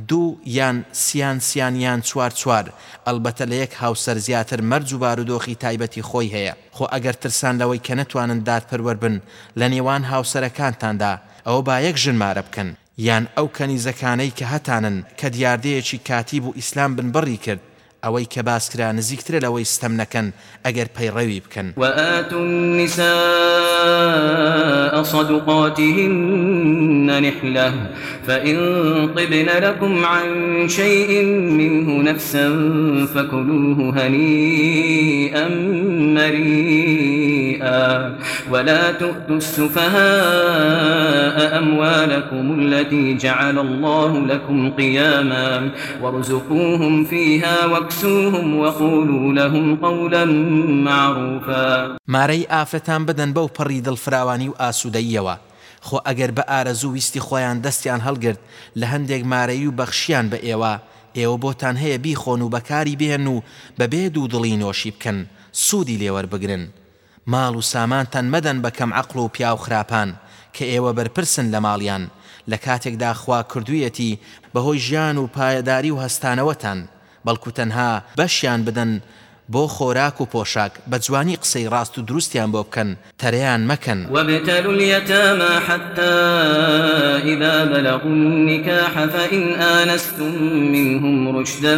دوو یان سیان سیان یان چوار چوار. ئەلبەتە لە یەک هاوسەر زیاتر مەرج و بارودۆخی تایبەتی خۆی هەیە. خۆ ئەگەر ترسان لەوەی کە نەتوانن دادپەروەر بن لە نێوان هاوسەرەکانتاندا ئەوە با یەک ژن مارە بکەن. یان ئەو کەنیزەکانەی کە هەتانن کە دیاردەیەکی کاتیب و ئیسلام بن بڕی کرد ئەوەی کە باسکرا نزیکترە لەوەی ستەم نەکەن ئەگەر پەیڕەوی بکەن. النساء صدقاتهن نحلة فإن طبن لكم عن شيء منه نفسا فكلوه هنيئا مريئا. ولا تؤتوا السفهاء أموالكم التي جعل الله لكم قياما وارزقوهم فيها واكسوهم وقولوا لهم قولا معروفا. مارەی ئافرەتان بدەن بەو پەڕی دڵفراوانی و ئاسوودەیەوە. خۆ ئەگەر بە ئارەزوو ویستی خۆیان دەستیان هەڵگرت لە هەندێک مارەی و بەخشیان بە ئێوە. ئێوە بۆتان هەیە بیخۆن و بەکاری بێن و بەبێ دوو دڵی نۆشی بکەن. سوودی لێوەربگرن. ماڵ و سامانتان مەدەن بەکەم عقل و پیا و خراپان کە ئێوە بەرپرسن لە ماڵیان. لە کاتێکدا خوا کردوویەتی بەهۆی ژیان و پایەداری و هەستانەوەتان بەڵکو تەنها بەشیان بدەن بۆ خۆراک و پۆشاک. بە جوانی قسەی و دروستیان بۆ تەرەیان مەکەن. وابتلوا اليتامى حتى إذا بلغوا النكاح فإن آنستم منهم رشدا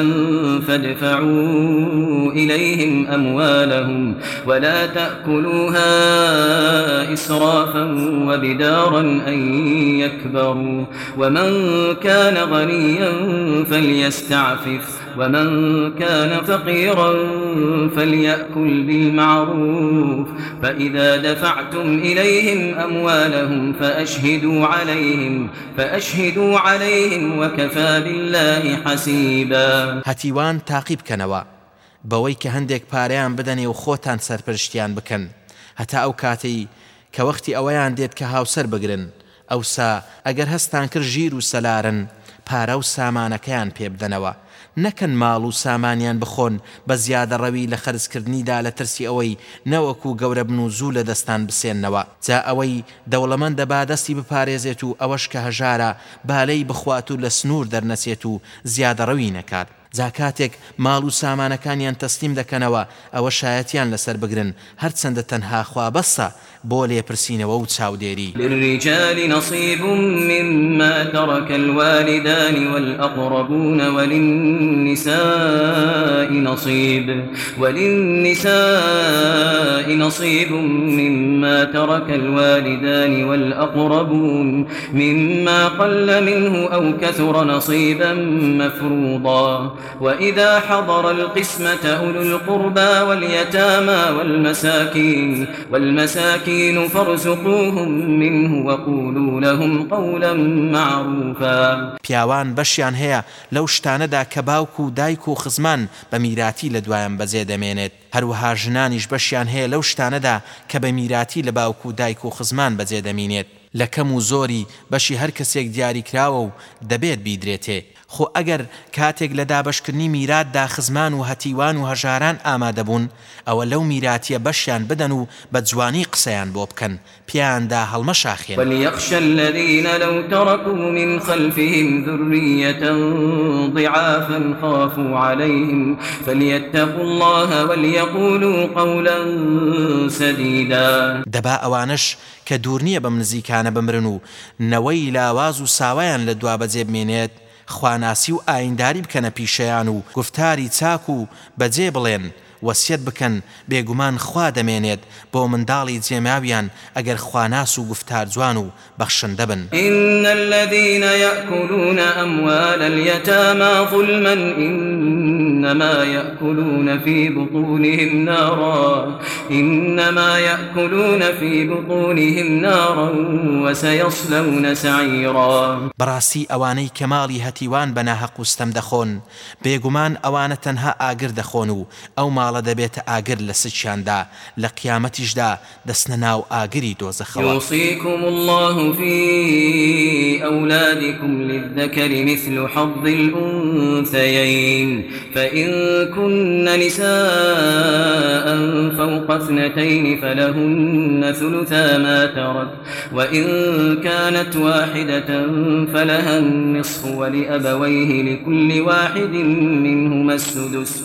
فادفعوا إليهم أموالهم ولا تأكلوها إسرافا وبدارا أن يكبروا. ومن كان غنيا فليستعفف ومن كان فقيرا فليأكل بالمعروف فإذا دفعتم إليهم أموالهم فأشهدوا عليهم فأشهدوا عليهم وكفى بالله حسيبا. هەتیوان تاقیب بکەنەوە بەوەی کە هەندێک پارەیان بدەنێ و خۆتان سەرپەرشتیان بکەن. هەتا ئەوەیان دێت کە هاوسەر بگرن. ئەوسا ئەگەر هەستان کرد ژیر و سەلارن پارە و سامانەکەیان پێ نەکەن ماڵ و سامانیان بخۆن. بە زیادە ڕەوی لە خرجکردنیدا لە ترسی ئەوەی نەوەکو گەورە بن و زوو لە دەستان بسێننەوە. جا ئەوەی دەوڵەمەند دەبا دەستی بپارێزێت و ئەوەش کە هەژارە بالەی بخوات و لە سنوور دەرنەسێت و زیادە ڕەوی نەکات. جاکاتێک ماڵ و سامانەکانیان تەسلیم دەکەنەوە ئەوە شایەتیان لەسەر بگرن. هەرچەندە تەنها خوا بەسە بۆ لێپرسینەوە و چاودێری. للرجال نصيب مما ترك الوالدان والأقربون وللنساء نصيب. وللنساء نصيب مما ترك الوالدان والأقربون مما قل منه أو كثر نصيبا مفروضا. وإذا حضر القسمة أولو القربى واليتامى والمساكين والمساكين فارزقوهم منه وقولوا لهم قولا معروفا. پیاوان بەشیان هەیە لەو شتانەدا کە باوکو و دایک و خزمان بە میراتی لە دوایان بەجێ دەمێنێت. هەروەها ژنانیش بەشیان هەیە لەو شتانەدا کە بە میراتی لە باوکو و دایک و خزمان بەجێ دەمینێت. لە کەم و زۆری بەشی هەر کەسێک دیاری کراوە و دەبێت بیدرێتێ. خۆ ئەگەر کاتێک لە دابشکردنی میراتدا خزمان و هەتیوان و هەژاران ئامادەبوون ئەوە لەو میراتیە بەشیان بدەن و بە جوانی قسەیان بۆ بکەن. پیاندا هەڵمە شاخێن. وليخشى الذين لو تركوا من خلفهم ذرية ضعافا خافوا عليهم فليتقوا الله وليقولوا قولا سديدا. دەبا ئەوانش کە دوور نییە بەم نزیکانە بمرن و نەوەی لاواز و ساوایان لە دوا بمێنێت خواناسی و ئاینداری بکەنە پیشەیان و گفتاری چاک و بەجێ بڵێن. وەسیەت بکەن بێگومان خوا دەمێنێت بۆ منداڵی جێماویان ئەگەر خواناس و گفتار جوان و بەخشندە بن. إن الذين يأكلون أموال اليتامى ظلما إنما يأكلون في بطونهم نارا إنما يأكلون في بطونهم نارا وسيصلون سعيرا. بەڕاستی ئەوانەی کەماڵی هەتیوان بە ناهەق وستەم دەخۆن. بێگومان ئەوانە تەنها ئاگر دەخۆن و ئەو ماڵە دەبێتە ئاگر لە سچیاندا لە قیامەتیشدا دەستنە ناو ئاگری دۆزەخەوە. يوصيكم الله في أولادكم للذكر مثل حظ الأنثيين فإن كن نساء فوق اثنتين فلهن ثلثا ما ترك وإن كانت واحدة فلها النصف ولأبويه لكل واحد منهما السدس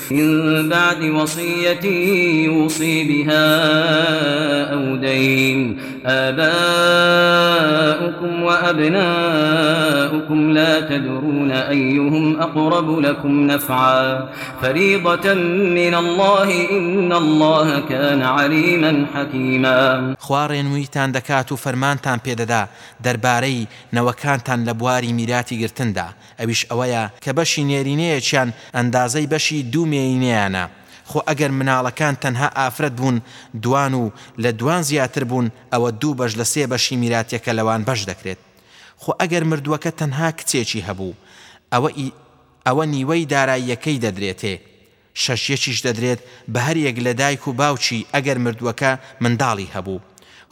من بعد وصية يوصي بها أو دين. آباؤكم وأبناؤكم لا تدرون أيهم أقرب لكم نفعا. فريضة من الله إن الله كان عليما حكيما. خوارێنوویتان دەکات و فەرمانتان پێدەدا دەربارەی نەوەکانتان لە بواری میراتی گرتندا. ئەویش ئەوەیە کە بەشی نێرینەیەکیان ئەندازەی بەشی دوومێینەیانە خۆ ئەگەر مناڵەکان تەنها ئافرەت بوون دوان و لە دوان زیاتر بوون ئەوە دوو بەش لە سێ بەشی میراتەکە لەوان بەش دەکرێت. خۆ ئەگەر مردووەکە تەنها کچێکی هەبوو ئەوە ئەوە نیوەی داراییەکەی دەدرێتێ. شەشیەکیش دەدرێت بە هەر یەک لە دایک و باوچی ئەگەر مردووەکە منداڵی هەبوو.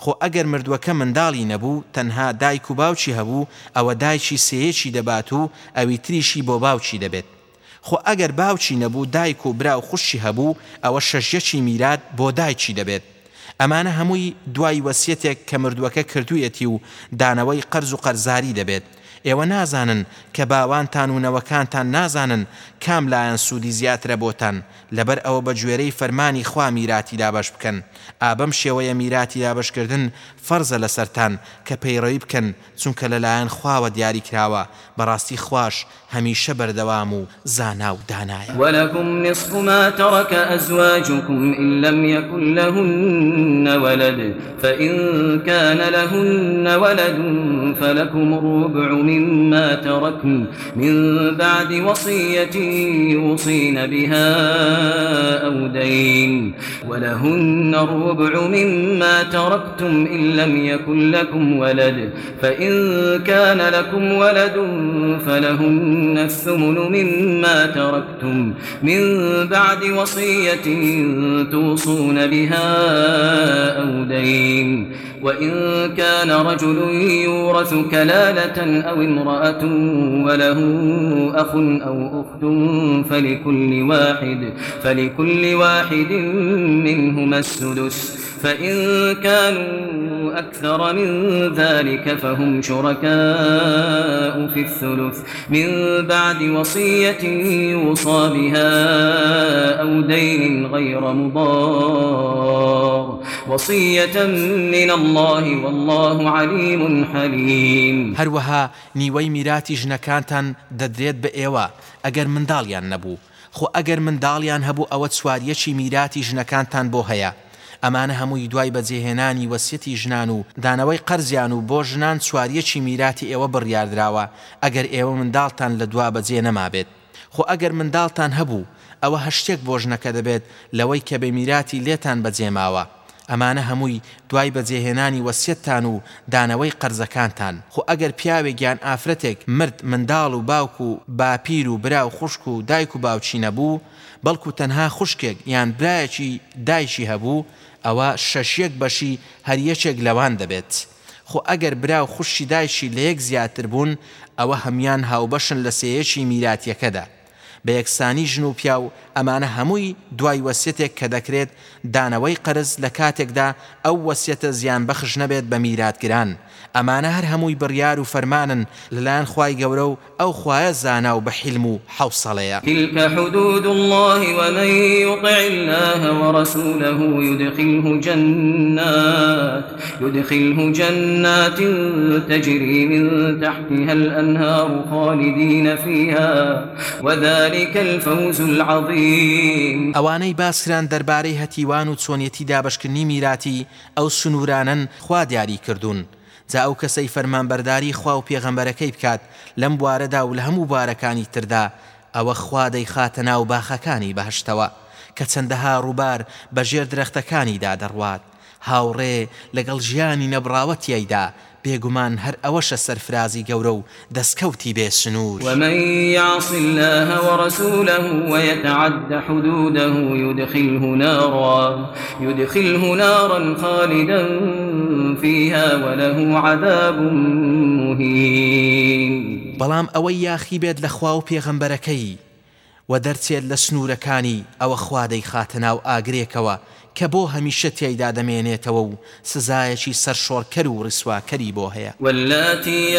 خۆ ئەگەر مردووەکە منداڵی نەبوو تەنها دایک و باوچی هەبوو ئەوە دایکی سەیەکی دەبات و ئەوی تریشی بۆ باوچی دەبێت. خۆ ئەگەر باوچی نەبوو دایک و برا و خوشی هەبوو ئەوە شەژەکی میرات بۆ دایکی دەبێت. ئەمانە هەمووی دوای وەسیەتێک کە مردووەکە کردوویەتی و دانەوەی قەرز و قەرزاری دەبێت. ئێوە نازانن کە باوانتان و نەوەکانتان نازانن کام لایەن سوودی زیاترە بۆتان. لەبەر ئەوە بە گوێرەی فەرمانی خوا میراتی دابش بکەن. ئابەم شێوەیە میراتی دابشکردن فەرزە لەسەرتان کە پەیڕەوی بکەن چونکە لەلایەن خواوە دیاری کراوە. بەڕاستی خوش هەمیشە بەردەوام و زانا و دانایە. ولكم نصف ما ترك أزواجكم إن لم يكن لهن ولد فإن كان لهن ولد فلكم الربع مما تركن من بعد وصية يوصين بها أو دين ولهن الربع مما تركتم إن لم يكن لكم ولد فإن كان لكم ولد فلهن الثمن مما تركتم من بعد وصية توصون بها أو دين وإن كان رجل يورث كلالة أو امرأة وله أخ أو أخت فلكل واحد فلكل واحد منهما السدس. فإن كانوا أكثر من ذلك فهم شركاء في الثلث. من بعد وصية يوصى بها أو دين غير مضار. وصية من الله والله عليم حليم. هەروەها نیوەی میراتی ژنەکانتان دەدرێت بە ئێوە ئەگەر منداڵیان نەبوو. خۆ ئەگەر منداڵیان هەبوو ئەوە سواریەکی میراتی ژنەکانتان بۆ هەیە. ئەمانە هەمووی دوای بەجێهێنانی وەسیەتی ژنان و دانەوەی قەرزیان و بۆ ژنان سواریەکی میراتی ئێوە بڕیاردراوە. ئەگەر ئێوە منداڵتان لە دوا بەجێ نەمابێت خۆ ئەگەر منداڵتان هەبوو ئەوە هەشتێک بۆ ژنەکە دەبێت لەوەی کە بە میراتی لێتان بەجێماوە. ئەمانە هەمووی دوای بەجێهێنانی وەسیەتتان و دانەوەی قەرزەکانتان. خۆ ئەگەر پیاوێکیان ئافرەتێک مرد منداڵ و باوک و باپیر و برا و خوشک و دایک و باوچی نەبوو بەڵکو تەنها خوشکێک یان برایەکی دایشی هەبوو ئەوە شەشیەک بەشی هەریەکێک لەوان دەبێت. خۆ ئەگەر برا و خوشکی دایکی لە یەک زیاتر بوون ئەوە هەمان هاوبەشن لە سێیەکی میراتیەکەدا بە یەکسانی ژن و پیاو ئەمانە هەمووی دوای وەسیەتێک کە دەکرێت دانەوەی قەرز لە کاتێکدا ئەو وەسیەتە زیان بەخش نەبێت بە میراتگران ئەمانە هەر هەمووی بڕیار و فەرمانن لەلایەن خوای گەورە و ئەو خوایە زانا و بە حیلم و حوسەڵەیە تلك حدود الله ومن يطع الله ورسوله يدخله جنات يدخله جنات تجري من تحتها الأنهار خالدين فيها وذلك الفوز العظيم. ئەوانەی باسران دەربارەی هەتیوان و چۆنیەتی دابشکردنی میراتی ئەو سنوورانن خوا دیاری کردوون. جا ئەو کەسەی فەرمانبەرداری خوا و پێغەمبەرەکەی بکات لەم بوارەدا و لە هەموو بارەکانی تردا ئەوە خوا دەی خاتە ناو باخەکانی بەهشتەوە کە چەندەها ڕووبار بەژێر درەختەکانیدا دەڕوات. هاوڕێ لەگەڵ ژیانی نەبراوەتیایدا بێگومان هەر ئەوەشە سەرفرازی گەورە و دەستکەوتی بێ سنوور. ومن يعص الله ورسوله ويتعد حدوده يدخله نارا يدخله نارا خالدا فيها وله عذاب مهين. بەڵام ئەوەی یاخی بێت لە خوا و پێغەمبەرەکەی و دەرچێت لە سنوورەکانی ئەوە خوادەی خاتە ناو ئاگرێکەوە کە بۆ هەمیشە تێیدا دەمێنێتەوە و سزایەکی سەرشۆڕکەر و ڕسواکەری بۆ هەیە.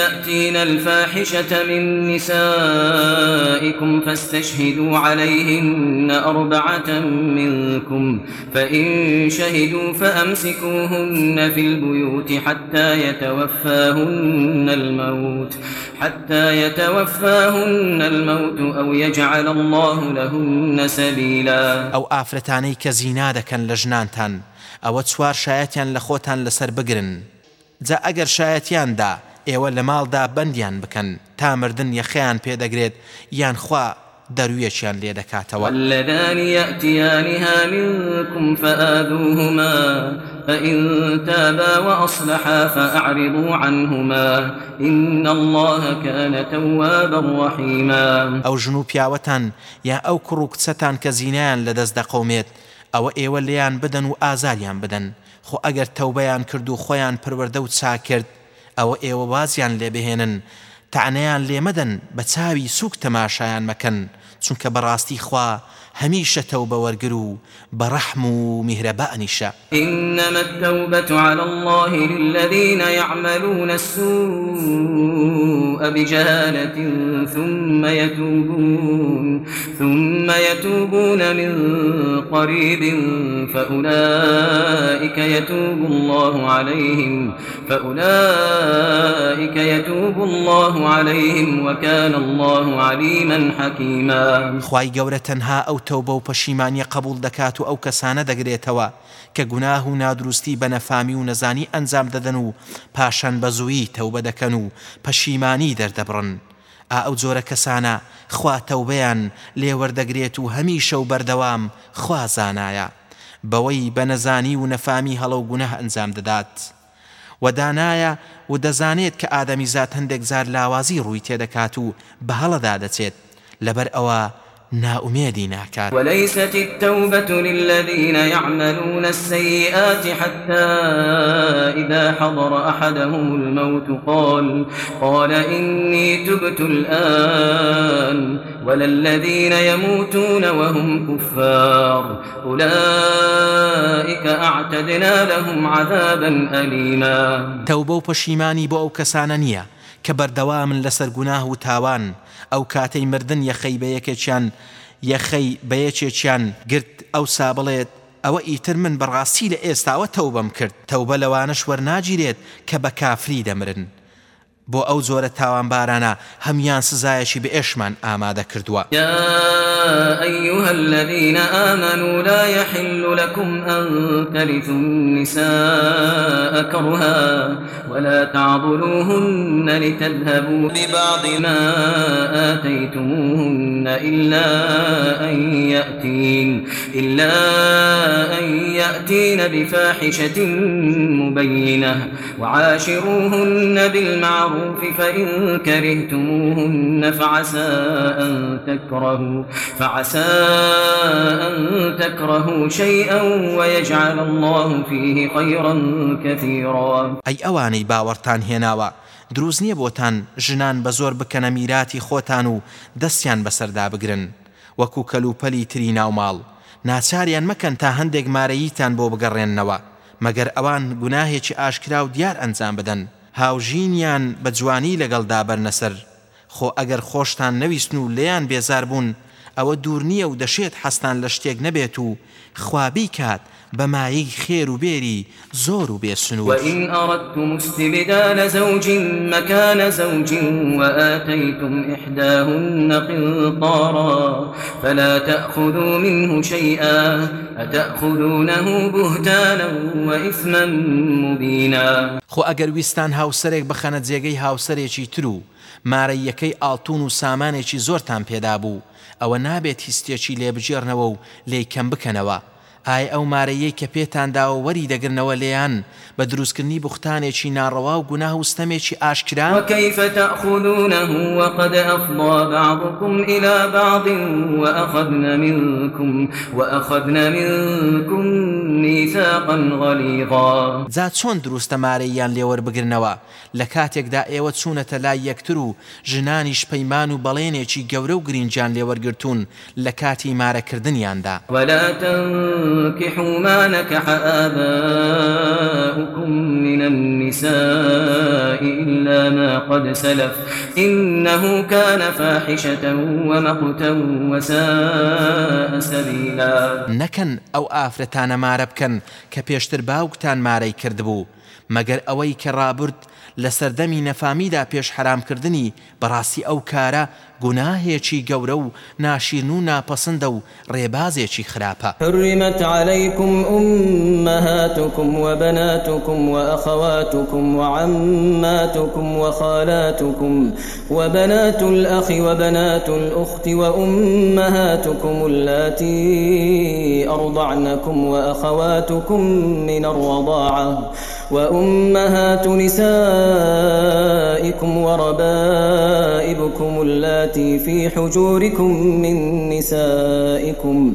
يأتين الفاحشة من نسائكم فاستشهدوا عليهن أربعة منكم فإن شهدوا فأمسكوهن في البيوت حتى يتوفاهن الموت حتى يتوفاهن الموت أو يجعل الله لهن سبيلا. دەکەن لە ژنانتان ئەوە چوار شایەتیان لە خۆتان لەسەر بگرن جا ئەگەر شایەتیاندا ئێوە لە ماڵدا بەندیان بکەن تا مردن یەخیان پێدەگرێت یان خوا دەرویەکیان لێ دەکاتەوە. واللذان يأتيانها منكم فآذوهما فإن تابا وأصلحا فأعرضوا عنهما. إن الله كان توابا رحيما. أو جنوب پیاوەتان یا ئەو کوڕ و کچەتان کە زینیان لەدەست دەقومێت ئەوە ئێوە لیان بدەن و ئازاریان بدەن. خۆ ئەگەر تەوبەیان کرد و خۆیان پروەردە و چا کرد ئەوە ئێوە وازیان لێ بهێنن. تعنەیان لێمەدەن بە چاوی سوک تەماشایان مەکەن. چونکە بەڕاستی خوا هەمیشە تەوبە وەرگر و بەڕەحم و میهرەبانیشە إنما التوبة على الله للذين يعملون السوء بجهالة ثم يتوبون ثم يتوبون من قريب فأولئك يتوب الله عليهم فأولئك يتوب الله عليهم وكان الله عليما حكيما. خی گەورە تەنها ئەو تەوبە و پەشیمانیە قبول دەکات و ئەو کەسانە دەگرێتەوە کە گوناه و نادروستی بە نەفامی و نەزانی ئەنجام دەدەن و پاشان بە زووی تەوبە دەکەن و پەشیمانی دەردەبڕن. ئا ئەو جۆرە کەسانە خوا تەوبەیان لێوەردەگرێت و هەمیشە و بەردەوام خوا زانایە. بەوەی بە نەزانی و نەفامی هەڵە و گوناه ئەنجام دەدات. ودانایە و دەزانێت کە ئادەمی زات هەندێک زار لاوازی ڕووی تێدەکات و بە هەڵەدا دەچێت. لەبەر ئەوە ناؤمێدی ناکات وليست التوبة للذين يعملون السيئات حتى إذا حضر أحدهم الموت قال قال إني تبت الآن ولا الذين يموتون وهم كفار. أولئك أعتدنا لهم عذابا أليما. تەوبە و پەشیمانی بۆ ئەو کەسانە نییە. کە بەردەوامن لەسەر گوناه و تاوان ئەو کاتەی مردن یەخەی بە یەکێکیان یەخەی بە یەکێکیان گرت ئەو سابڵێت. ئەوە ئیتر من بەڕاستی لە ئێستاوە تەوبەم کرد. تەوبە لەوانش وەرناگیرێت کە بە کافری دەمرن. بۆ ئەو زۆرە تاوانبارانە هەمان سزایەکی بە ئێشمان ئامادە کردووە. أيها الذين آمنوا لا يحل لكم أن ترثوا النساء كرها ولا تعضلوهن لتذهبوا ببعض ما آتيتموهن إلا أن يأتين إلا أن يأتين بفاحشة مبينة وعاشروهن بالمعروف فإن كرهتموهن فعسى أن تكرهوا فعسى أن تكرهوا شيئا ويجعل الله فيه خيرا كثيرا. ئەی ئەوانەی باوەڕتان هێناوە دروست نییە بۆتان ژنان بە زۆر بکەنە میراتی خۆتان و دەستیان بەسەردا بگرن. وەکو کەلوپەلی تری ناوماڵ. ناچاریان مەکەن تا هەندێک مارەییتان بۆ بگەڕێننەوە. مەگەر ئەوان گوناهێکی ئاشکرا و دیار ئەنجام بدەن. هاوژینیان بە جوانی لەگەڵدا بەرنەسەر خۆ ئەگەر خۆشتان نەویستن و لێیان بێزار بوون ئەوە دوور نییە و دەشێت حەستان لە شتێک نەبێت و خوابی کات بەمایی خێر و بێری زۆر و بێسن وإن أردتم استبدال زوج مكان زوج وآتيتم إحداهن قنطارا فلا تأخذوا منه شيئا أتأخذونه بهتانا وإثما مبينا. خۆ ئەگەر ویستان هاوسەرێک بخەنە جێگەی هاوسەرێکی تر و مارە یەکەی ئاڵتون و سامانێکی زۆرتان پێدا بوو ئەوە نابێت هیستێکی لێبژێرنەوە و لێی کەم بکەنەوە. ئایا ئەو مارەیەی کە پێتانداوە وەری دەگرنەوە لێیان. بە دروستکردنی بوختانێکی ناڕەوا و گوناه و ستەمێکی ئاشکرا. تأخذونه وقد أفضى بعضكم إلى بعض وأخذن منكم وأخذن منكم ميثاقا غليظا. جا چۆن دروستە مارەیان لێوەربگرنەوە لە کاتێکدا ئێوە چوونەتە لای یەکتر و ژنانیش پەیمان و بەڵێنێکی گەورە و گرینجان لێوەرگرتوون لە کاتی مارەکردنیاندا. ولا تنكحوا ما نكح آباؤكم من النساء إلا ما قد سلف. إنه كان فاحشة ومقتا وساء سبيلا. نەکەن ئەو ئافرەتانە مارە بکەن کە پێشتر باوکتان مارەی کردبوو مەگەر ئەوەی کە ڕابرد لە سەردەمی نەفامیدا پێش حرامکردنی بەڕاستی ئەو کارە گوناهێکی گەورە و ناشیرن و ناپەسەندە و ڕێبازێکی خراپە. حرمت عليكم أمهاتكم وبناتكم وأخواتكم وعماتكم وخالاتكم وبنات الأخ وبنات الأخت وأمهاتكم اللاتي أرضعنكم وأخواتكم من الرضاعة وأمهات نسائكم وربائبكم اللاتي في حجوركم من نسائكم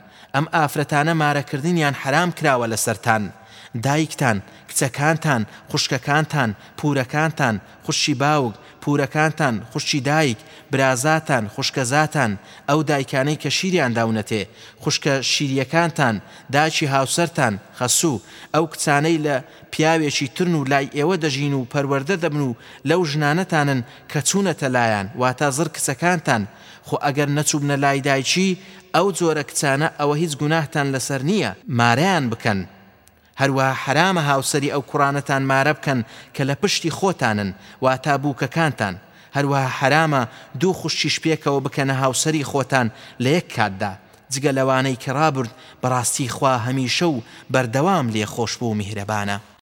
ئەم ئافرەتانە مارەکردنیان حرام کراوە لە سەران دایکتان کچەکانتان خوشکەکانتان پورەکانتان خوشی باوک پورەکانتان خوشی دایک برازاتان خوشکەزاتان. ئەو دایکانەی کە شیریان داونەتێ خوشکە شیریەکانتان داچی هاوسەرتان خەسوو. ئەو کچانەی لە پیاوێکی ترن و لای ئێوە دەژین و پەروەەردە دەبن و لەو ژنانەتانن کە چوونەتە لایەن واتە زر کچەکانتان. خۆ ئەگەر نەچوبنە لای دایکی ئەو جۆرە کچانە ئەوە هیچ گوناهتان لەسەر نییە ماریان بکەن. هەروە حرامە هاوسری ئەو کوڕانەتان مارە بکەن کە لە پشتی خۆتانن وا تا بووکەکانتان هەروە حرامە دوو خوشتیش پێکەوە بکەنە هاوسری خۆتان لە یەک کاتدا. جگە لەوانەی کە ڕابرد بەڕاستی خوا هەمیشە و بەردەوام لێ خۆش بوو میهرەبانە.